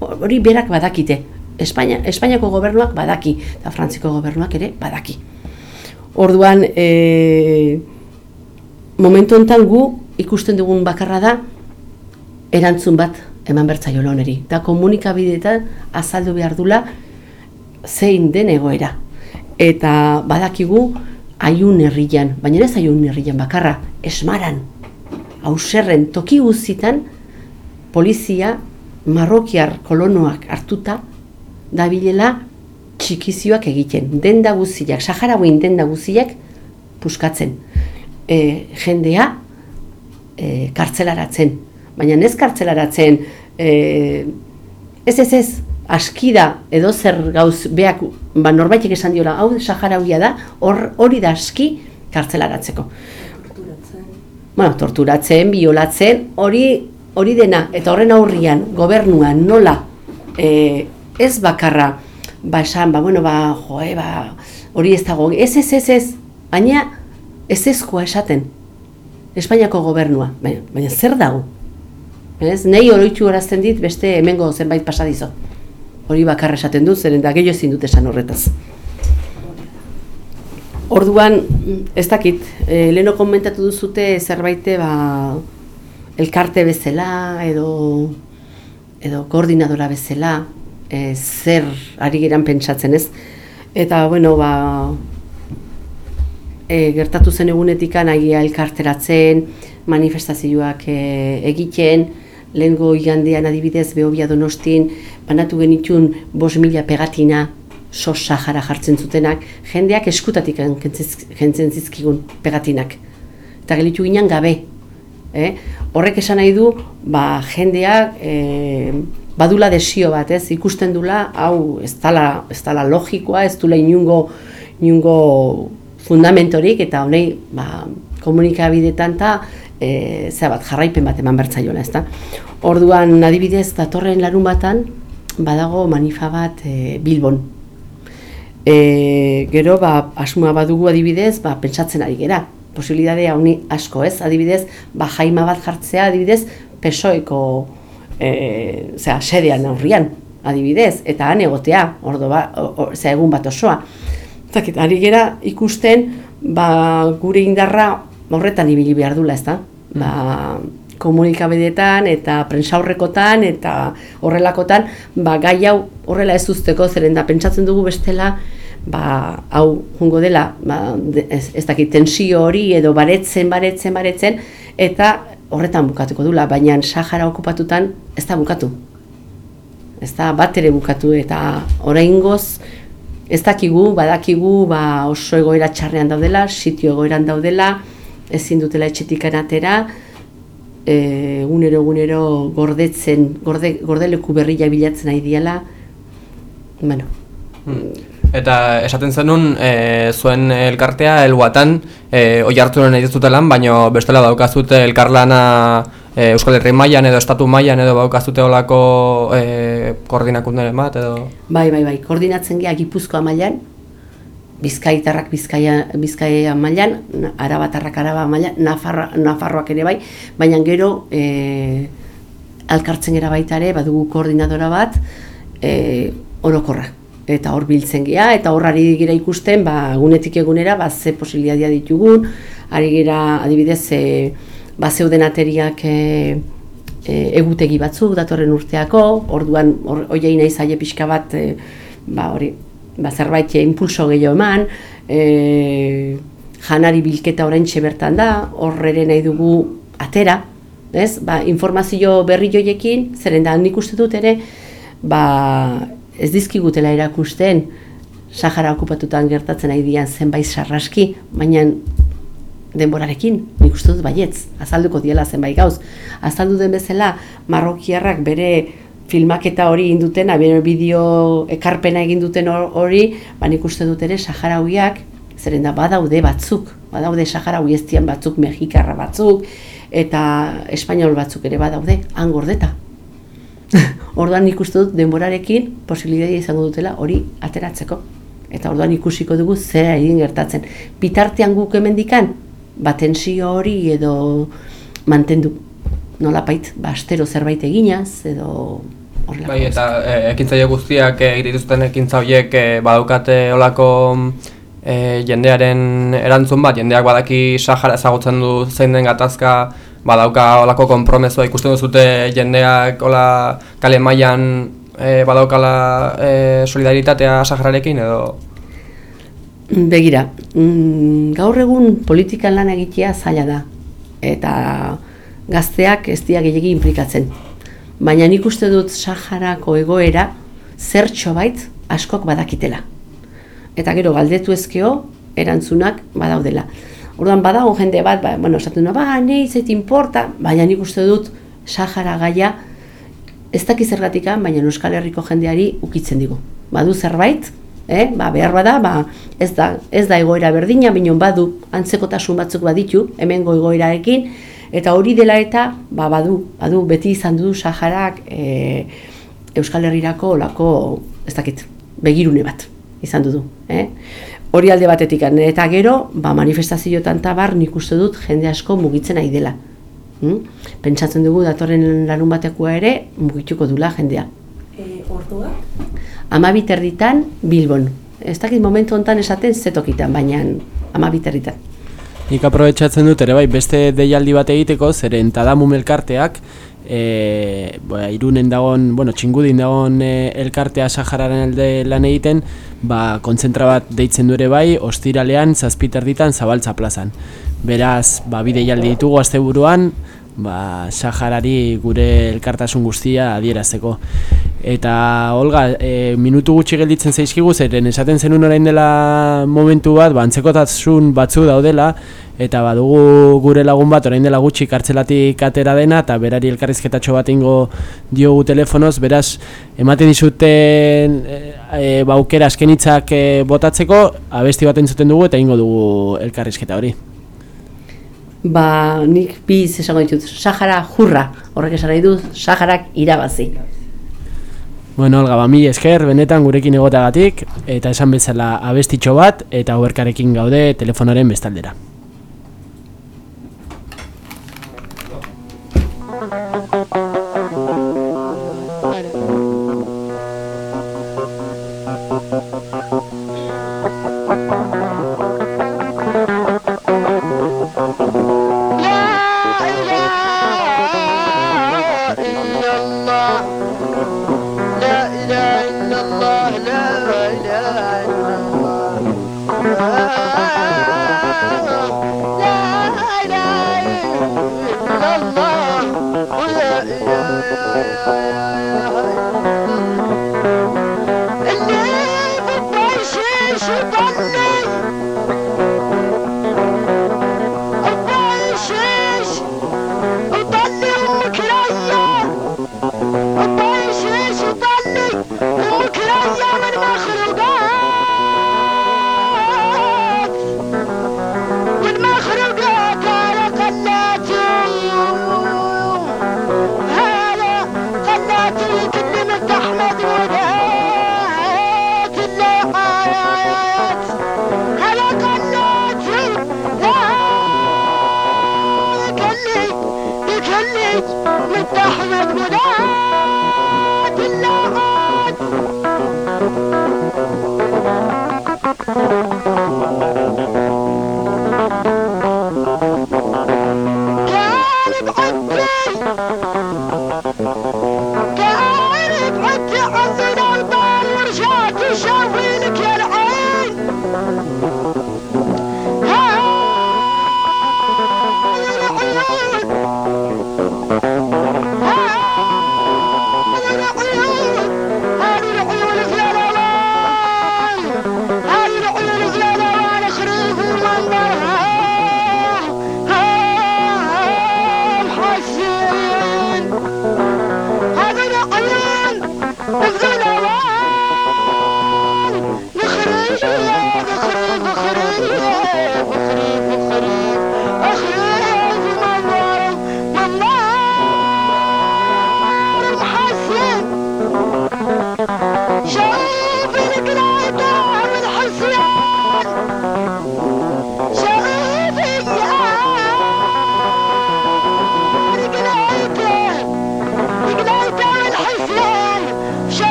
Hori berak badakite. Espainia, Espainiako gobernuak badaki eta Frantziko gobernuak ere badaki. Orduan, e, momentu honetan gu ikusten dugun bakarra da erantzun bat eman bertzaio honeri. Da komunikabideetan azaldu behar dula zein den egoera. Eta badakigu aiun herrian, baina ez aiun herrian bakarra, esmaran, hauserren, toki guztitan polizia marrokiar kolonoak hartuta dabilela txikizioak egiten, denda guziak, Saharauin denda guziak puskatzen. E, jendea e, kartzelaratzen, baina ez kartzelaratzen, e, ez ez ez, aski da edo zer gauz beak, ba norbaitek esan diola, hau Saharauia da, hor hori da aski kartzelaratzeko. Bueno, torturatzen, biolatzen, hori hori dena, eta horren aurrian, gobernua nola, e, ez bakarra, ba esan, ba, bueno, ba, joe, ba, hori ez dago, ez, ez, ez, ez, baina ez ezkoa esaten, Espainiako gobernua, baina, baina zer dago? Ez, nei oroitzu horazten dit beste hemengo zenbait pasadizo. Hori bakarra esaten dut, zeren da gehiago ezin dut esan horretaz. Orduan, ez dakit, e, leheno komentatu duzute zerbaite ba, elkarte bezala edo, edo koordinadora bezala, e, zer ari geran pentsatzen ez. Eta, bueno, ba, e, gertatu zen egunetikan agia elkarteratzen, manifestazioak e, egiten, lehengo igandean adibidez behobia donostin, banatu genitun bos mila pegatina sos Sahara jartzen zutenak, jendeak eskutatik jentzen zizkigun pegatinak. Eta gelitu ginen gabe. Eh? Horrek esan nahi du, ba, jendeak e, badula desio bat, ez? ikusten dula, hau ez dala, ez dala logikoa, ez dula inungo, inungo fundamentorik, eta honei ba, komunikabidetan eta e, zera bat, jarraipen bat eman bertzaiola, ezta? Orduan, adibidez, datorren larun batan, badago manifa bat e, Bilbon. E, gero, ba, asmoa badugu adibidez, ba, pentsatzen ari gera. Posibilidadea honi asko ez, adibidez, ba, jaima bat jartzea, adibidez, pesoeko e, zera, sedean aurrian, adibidez, eta han egotea, ordo ba, o, o, zera, egun bat osoa. Zakit, ari gera ikusten, ba, gure indarra horretan ibili behar dula, ezta? Ba, komunikabideetan eta prensaurrekotan eta horrelakotan, ba, gai hau horrela ez usteko, zeren da pentsatzen dugu bestela, ba, hau jungo dela, ba, ez, ez dakit, tensio hori edo baretzen, baretzen, baretzen, eta horretan bukatuko dula, baina Sahara okupatutan ez da bukatu. Ez da bat ere bukatu eta oraingoz ez dakigu, badakigu ba oso egoera txarrean daudela, sitio egoeran daudela, ezin dutela etxetik atera, e, egunero egunero gordetzen, gorde, gordeleku berria bilatzen nahi diela, bueno, Eta esaten zenun, e, zuen elkartea, elguatan, e, oi hartunen nahi lan, baina bestela daukazute elkarlana e, Euskal Herri mailan edo Estatu mailan edo daukazute olako e, koordinakunderen bat edo... Bai, bai, bai, koordinatzen gea Gipuzkoa mailan, Bizkaitarrak Bizkaia, Bizkaia mailan, Arabatarrak Araba mailan, Nafarra, Nafarroak ere bai, baina gero e, alkartzen gera baita ere, badugu koordinadora bat, e, orokorra. Eta hor biltzen gea, eta hor ari gira ikusten, ba, egunetik egunera, ba, ze posibilitatea ditugun, ari gira, adibidez, e, ba, zeuden ateriak e, e, egutegi batzuk datorren urteako, orduan hor hoiei nahi zaie pixka bat e, ba hori, ba zerbait impulso gehiago eman, e, janari bilketa oraintxe bertan da, hor ere nahi dugu atera, ez? Ba, informazio berri joiekin, zeren da nik uste dut ere, ba, ez dizkigutela erakusten Sahara okupatutan gertatzen ari dian zenbait sarraski, baina denborarekin, nik uste dut baietz, azalduko diela zenbait gauz. Azaldu den bezala, marrokiarrak bere filmaketa hori egin dutena, bere bideo ekarpena egin duten hor- hori, ba nik uste dut ere saharauiak, zeren da badaude batzuk, badaude saharaui ez dian batzuk, mexikarra batzuk, eta espainol batzuk ere badaude, han gordeta. orduan nik uste dut denborarekin posibilitatea izango dutela hori ateratzeko. Eta orduan ikusiko dugu zer egin gertatzen. Bitartean guk hemendikan, ba tensio hori edo mantendu. Nolapait, ba astero zerbait eginaz edo horrelako. Bai, eta e, ekintzaile guztiak e, egiten dituzten ekintza horiek e, badaukate olako e, jendearen erantzun bat, jendeak badaki Sahara ezagutzen du zein den gatazka, badauka olako konpromesoa ikusten duzute jendeak ola kale mailan e, badaukala e, solidaritatea Sahararekin edo Begira, mm, gaur egun politikan lan egitea zaila da. Eta gazteak ez dira gehiagi implikatzen. Baina nik uste dut Saharako egoera zertxo bait askok badakitela. Eta gero galdetu ezkeo erantzunak badaudela. Orduan badago jende bat, ba, bueno, esaten du, ba, nei zait importa, baina nik uste dut Sahara gaia ez dakiz zergatikan, baina Euskal Herriko jendeari ukitzen digu. Badu zerbait, eh? ba, behar bada, ba, ez, da, ez da egoera berdina, binon badu, antzekotasun batzuk baditu, hemengo egoerarekin, eta hori dela eta, ba, badu, badu, beti izan du Saharak e, Euskal Herrirako olako, ez dakit, begirune bat izan du du. Eh? Hori alde batetik, eta gero, ba, manifestazioetan tabar nik uste dut jende asko mugitzen ari dela. Hmm? Pentsatzen dugu datorren larun batekoa ere mugituko dula jendea. E, ordua? Amabit erditan Bilbon. Ez dakit momentu hontan esaten zetokitan, baina amabit erditan. Nik aprobetsatzen dut ere bai beste deialdi bat egiteko, zeren Tadamum elkarteak e, ba, irunen dagon, bueno, txingudin dagon e, elkartea Sahararen alde lan egiten, ba, kontzentra bat deitzen du ere bai, ostiralean, zazpiterditan, zabaltza plazan. Beraz, ba, bi deialdi ditugu asteburuan, ba, Saharari gure elkartasun guztia adierazteko. Eta, Olga, e, minutu gutxi gelditzen zaizkigu, zeren esaten zenun orain dela momentu bat, ba, antzekotasun batzu daudela, eta badugu gure lagun bat orain dela gutxi kartzelatik atera dena, eta berari elkarrizketatxo bat ingo diogu telefonoz, beraz, ematen dizuten e, ba, aukera askenitzak e, botatzeko, abesti bat entzuten dugu eta ingo dugu elkarrizketa hori. Ba, nik bi esango ditut, Sahara jurra, horrek esan nahi du, Saharak irabazi. Bueno, Olga, ba, mil esker, benetan gurekin egotagatik, eta esan bezala abestitxo bat, eta oberkarekin gaude telefonoren bestaldera.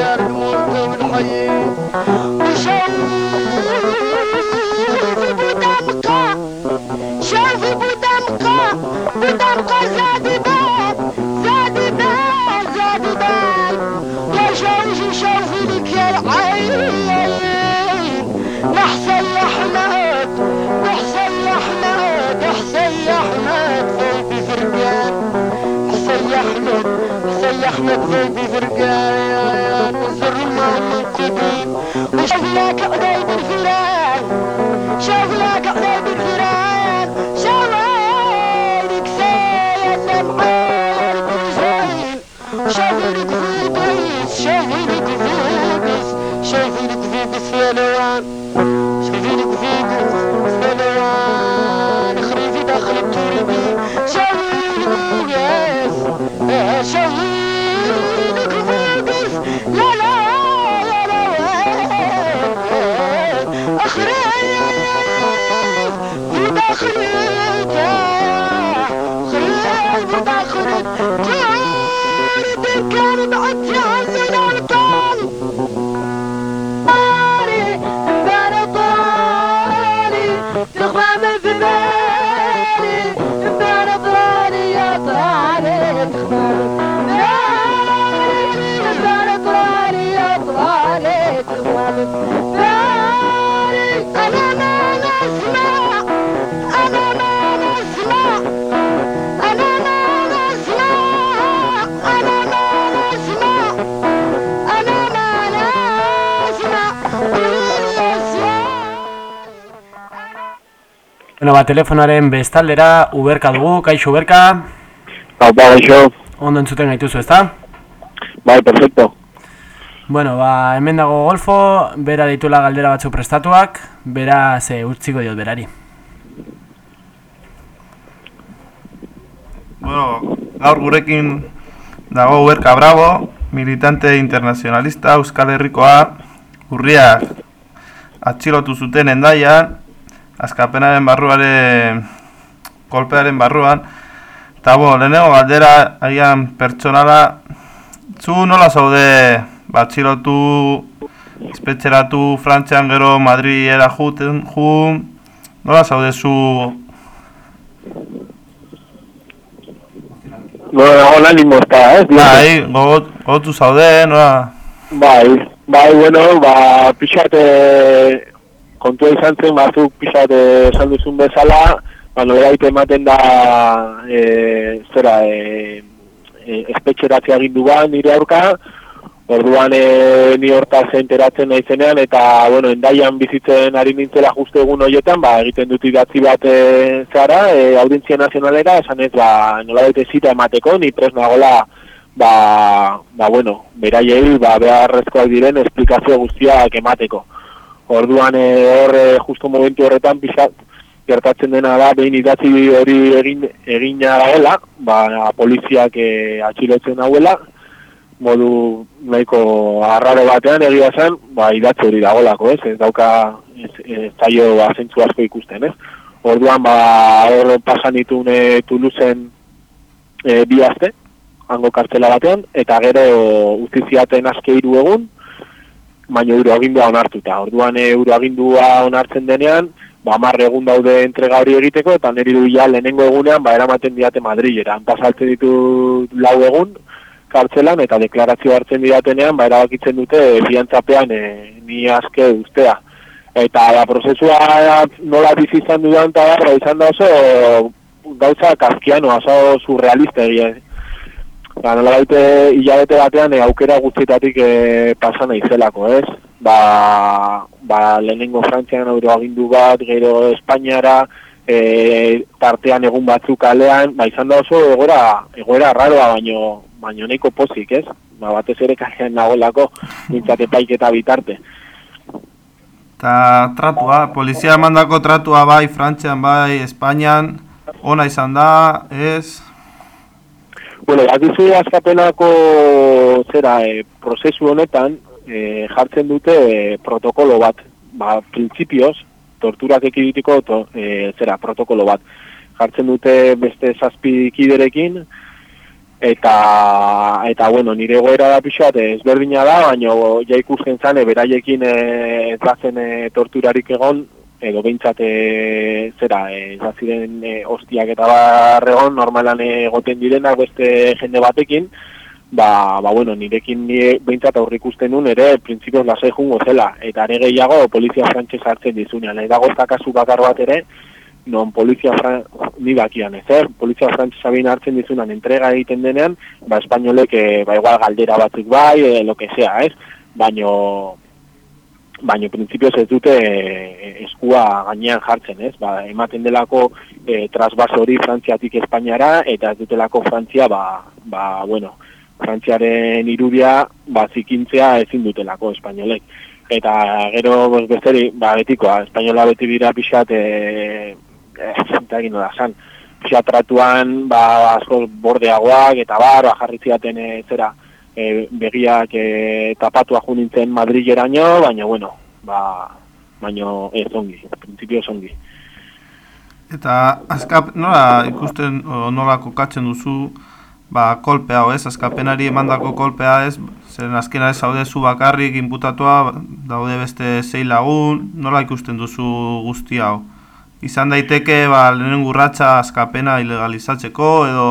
يا المولد ونحييه شوفي بودمكة بودمكة زادي بال زادي بال زادي بال يا شوفي شوفي لك يا العين محسن يا حماد محسن يا حماد محسن يا حماد زيدي فرقان محسن يا حماد محسن يا حماد زيدي فرقان I'll back couple days. Bueno, ba, telefonaren bestaldera Uberka dugu, kaixo Uberka, Haupa, gaixo. ondo entzuten gaituzu, ezta? Bai, perfecto. Bueno, ba, hemen dago Golfo, bera dituela galdera batzu prestatuak, bera ze utziko diot berari. Bueno, gaur gurekin dago Uberka Bravo, militante internacionalista Euskal Herrikoa, urriak atxilotu zuten endaian, askapenaren barruaren, kolpearen barruan, eta bo, lehenengo galdera, agian pertsonala, zu nola zaude ba, atxilotu, espetxeratu, Frantzian gero Madrilera juten, jun, nola zaude zu? Hola, animo está, eh? Bai, gogot, gogotu zaude, nola... Bai, bai, bueno, ba, pixate, kontua izan zen, batzuk pixate esan duzun bezala, ba, nolait ematen da, e, zera, e, e, espetxeratzea gindu ba, nire aurka, orduan e, ni hortaz enteratzen naizenean, eta, bueno, endaian bizitzen ari nintzela justu egun horietan, ba, egiten dut idatzi bat e, zara, e, audientzia nazionalera, esan ez, ba, nolait ezita emateko, ni pres nagola, ba, ba bueno, beraiei ba, beharrezkoak diren esplikazio guztiak emateko. Orduan e, hor e, justo momentu horretan pixat gertatzen dena da, behin idatzi hori egin, egina dagoela, ba, poliziak e, atxilotzen dauela, modu nahiko arraro batean egia zen, ba, idatzi hori dagolako, ez? Ez dauka ez, zaio ba, zentzu asko ikusten, ez? Orduan, ba, hor pasan itun e, Toulouseen e, bi aste, hango kartzela batean, eta gero utzi ziaten aske hiru egun, baina euroagindua onartuta. Orduan e, euroagindua onartzen denean, ba, egun daude entrega hori egiteko, eta niri du ja lehenengo egunean, ba, eramaten diate Madrilera. Pasaltzen ditu lau egun, kartzelan eta deklarazio hartzen didatenean ba erabakitzen dute fiantzapean e, ni aske ustea eta ba prozesua nola bizi izan dudan ta da izan da oso gauza kafkiano oso surrealista egia ba nola baite hilabete batean e, aukera guztietatik e, pasa naizelako ez ba ba lehenengo Frantzian euroagindu bat gero Espainiara e, tartean egun batzuk kalean ba izan da oso egoera egoera raroa baino baino nahiko pozik, ez? Ba, batez ere kalean nagoelako, mintzate paiketa bitarte. Eta tratua, polizia mandako tratua bai, Frantzian bai, Espainian, ona izan da, ez? Bueno, bakizu azkapenako zera, e, prozesu honetan, e, jartzen dute e, protokolo bat, ba, prinsipioz, torturak ekiditiko, to, e, zera, protokolo bat. Jartzen dute beste zazpi kiderekin, eta eta bueno, nire goera da pixat ezberdina da, baina ja ikusten zane beraiekin bazen e, torturarik egon edo behintzat e, zera, ez da ziren e, ostiak eta bar egon normalan egoten direnak beste jende batekin, ba, ba bueno, nirekin nire behintzat aurrik ikusten nun ere printzipioz lasai jungo zela, eta ere gehiago polizia frantxez hartzen dizunean, nahi dago kasu bakar bat ere, non polizia fran... ni bakian ez, eh? polizia frantzesa behin hartzen dizunan entrega egiten denean, ba, espainolek, e, ba, igual galdera batzuk bai, e, lo que sea, ez? Baino, baino, prinsipioz ez dute e, eskua gainean jartzen, ez? Ba, ematen delako e, trasbaso hori frantziatik Espainiara, eta ez dutelako frantzia, ba, ba, bueno, frantziaren irudia, ba, zikintzea ezin dutelako espainolek. Eta gero, besteri, ba, betikoa, espainola beti dira pixat, e, egin da san. tratuan, ba, asko bordeagoak eta bar, ba, jarri ziaten e, zera e, begiak e, tapatua junintzen Madrileraino, baina bueno, ba, baina ez ongi, prinsipio ongi. Eta azkap, nola ikusten, o, nola kokatzen duzu, ba, kolpea, o ez, azkapenari emandako kolpea ez, zeren azkena ez zaude zu bakarrik inputatua, daude beste zei lagun, nola ikusten duzu guzti hau? Izan daiteke ba lehen gurratsa askapena ilegalizatzeko edo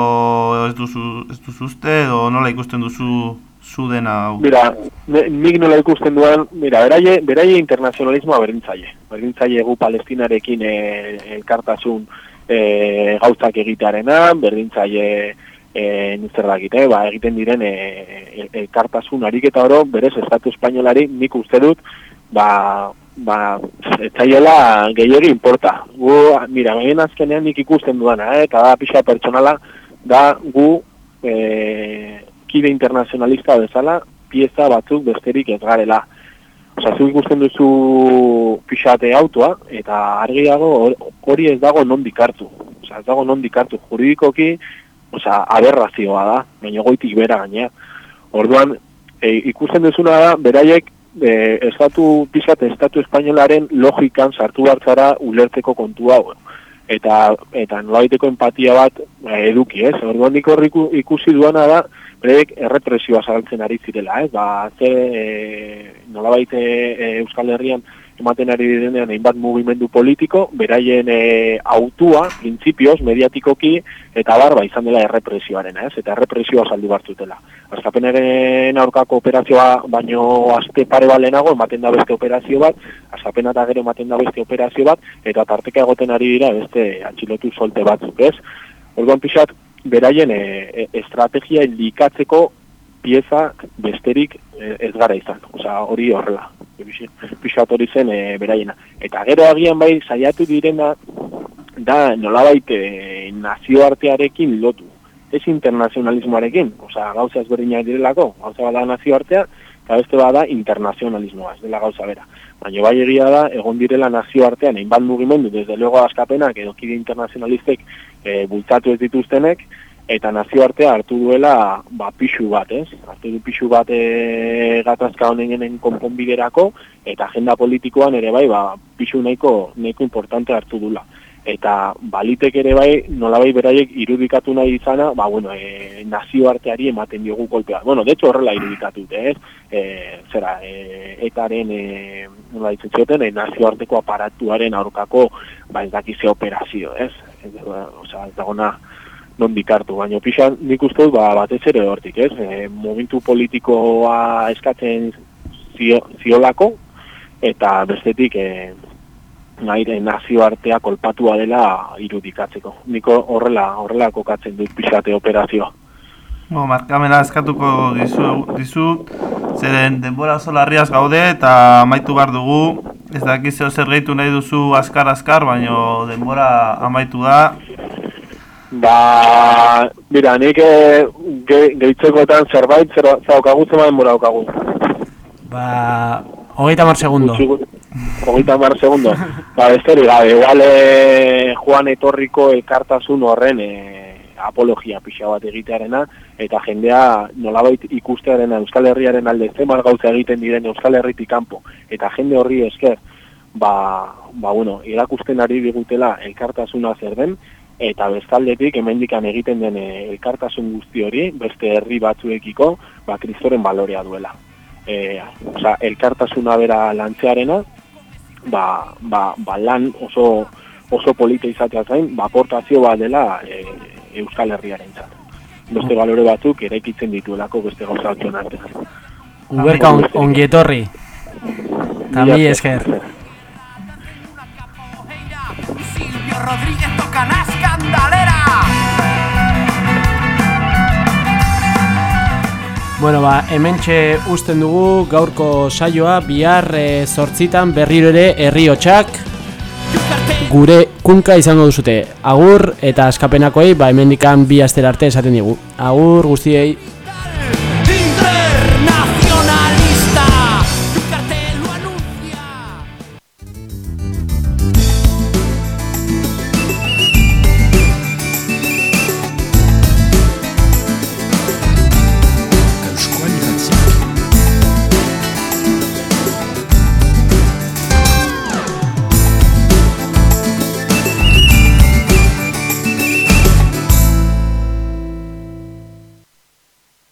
ez duzu ez duzu uste edo nola ikusten duzu zu dena hau Mira, nik nola ikusten duan, mira, beraie beraie internazionalismoa berintzaile. Berintzaile gu Palestinarekin eh elkartasun eh gauzak egitearena, berdintzaile eh zer dakite, ba egiten diren elkartasun ariketa oro berez estatu espainolari nik uste dut ba ba, etzaiola gehiagi importa. Gu, mira, begin azkenean nik ikusten duana, eh, eta da pixa pertsonala, da gu e, kide internazionalista bezala, pieza batzuk besterik ez garela. Osa, zu ikusten duzu pixate autoa, eta argiago hori ez dago non dikartu. Osa, ez dago non dikartu. Juridikoki, osa, aberrazioa da, baina goitik bera gainea. Orduan, e, ikusten duzuna da, beraiek e, estatu pizat estatu espainolaren logikan sartu hartzara ulertzeko kontu hau eta eta nolabaiteko empatia bat ba, eduki, ez? Orduan nik ikusi duana da berek errepresioa zabaltzen ari zirela, ez? Ba, ze e, nolabait e, Euskal Herrian ematen ari direnean hainbat mugimendu politiko, beraien e, autua, printzipioz, mediatikoki, eta bar, ba, izan dela errepresioaren, ez? Eta errepresioa saldu bartzutela. Azkapenaren aurkako operazioa, baino azte pare balenago, ematen da beste operazio bat, azkapena eta gero ematen da beste operazio bat, eta tarteka egoten ari dira beste atxilotu solte batzuk, ez? Orduan pixat, beraien e, e, estrategia likatzeko pieza besterik e, ez gara izan. Osa, hori horrela pixat hori zen e, beraiena. Eta gero agian bai saiatu direna da nolabait e, nazioartearekin lotu. Ez internazionalismoarekin, oza, gauza ezberdinak direlako, gauza bada nazioartea, eta beste bada internazionalismoa, ez dela gauza bera. Baina bai egia da, egon direla nazioartean, hainbat mugimendu, desde luego askapenak edo kide internazionalistek e, bultzatu ez dituztenek, eta nazioartea hartu duela ba, pixu bat, ez? Hartu du pixu bat e, gatazka honenen konponbiderako, eta agenda politikoan ere bai, ba, pixu nahiko, nahiko importante hartu dula. Eta balitek ere bai, nolabait beraiek irudikatu nahi izana, ba, bueno, e, nazioarteari ematen diogu kolpea. Bueno, de hecho horrela irudikatu, ez? E, zera, e, etaren, e, nola ditzen e, nazioarteko aparatuaren aurkako, ba, ez dakize operazio, ez? Ez, ba, osea, ez dagona, nondik hartu, baina pixan nik uste ba, batez ere hortik, ez? E, momentu politikoa eskatzen zio, ziolako, eta bestetik e, naire nazioartea kolpatua dela irudikatzeko. Niko horrela, horrela kokatzen dut pixate operazioa. Bo, markamena eskatuko dizu, dizu, zeren denbora oso larriaz gaude eta amaitu behar dugu. Ez dakiz zer gehitu nahi duzu askar-askar, baina denbora amaitu da. Ba, mira, nik e, ge, gehitzekoetan zerbait, zer zaukagu, zema denbora daukagu. Ba, hogeita mar segundo. Hogeita mar segundo. ba, besterik gabe, igual e, Juan Etorriko elkartasun horren e, apologia pixa bat egitearena, eta jendea nolabait ikustearena Euskal Herriaren alde zemal gauza egiten diren Euskal Herritik kanpo, eta jende horri esker, ba, ba bueno, erakusten ari digutela elkartasuna zer den, eta bestaldetik hemendikan egiten den eh, elkartasun guzti hori beste herri batzuekiko ba kristoren balorea duela. E, osea, elkartasuna bera lantzearena ba, ba, ba lan oso oso polita izatea zain, ba aportazio bat dela e, Euskal Herriarentzat. Beste balore batzuk eraikitzen dituelako beste gauza batzuen artean. Uberka on, ongietorri. Tami esker. Rodríguez toca la escandalera. Bueno, ba, hementxe usten dugu gaurko saioa bihar e, zortzitan berriro ere herriotxak gure kunka izango duzute. Agur eta askapenakoei ba hemendikan bi astera arte esaten digu. Agur guztiei.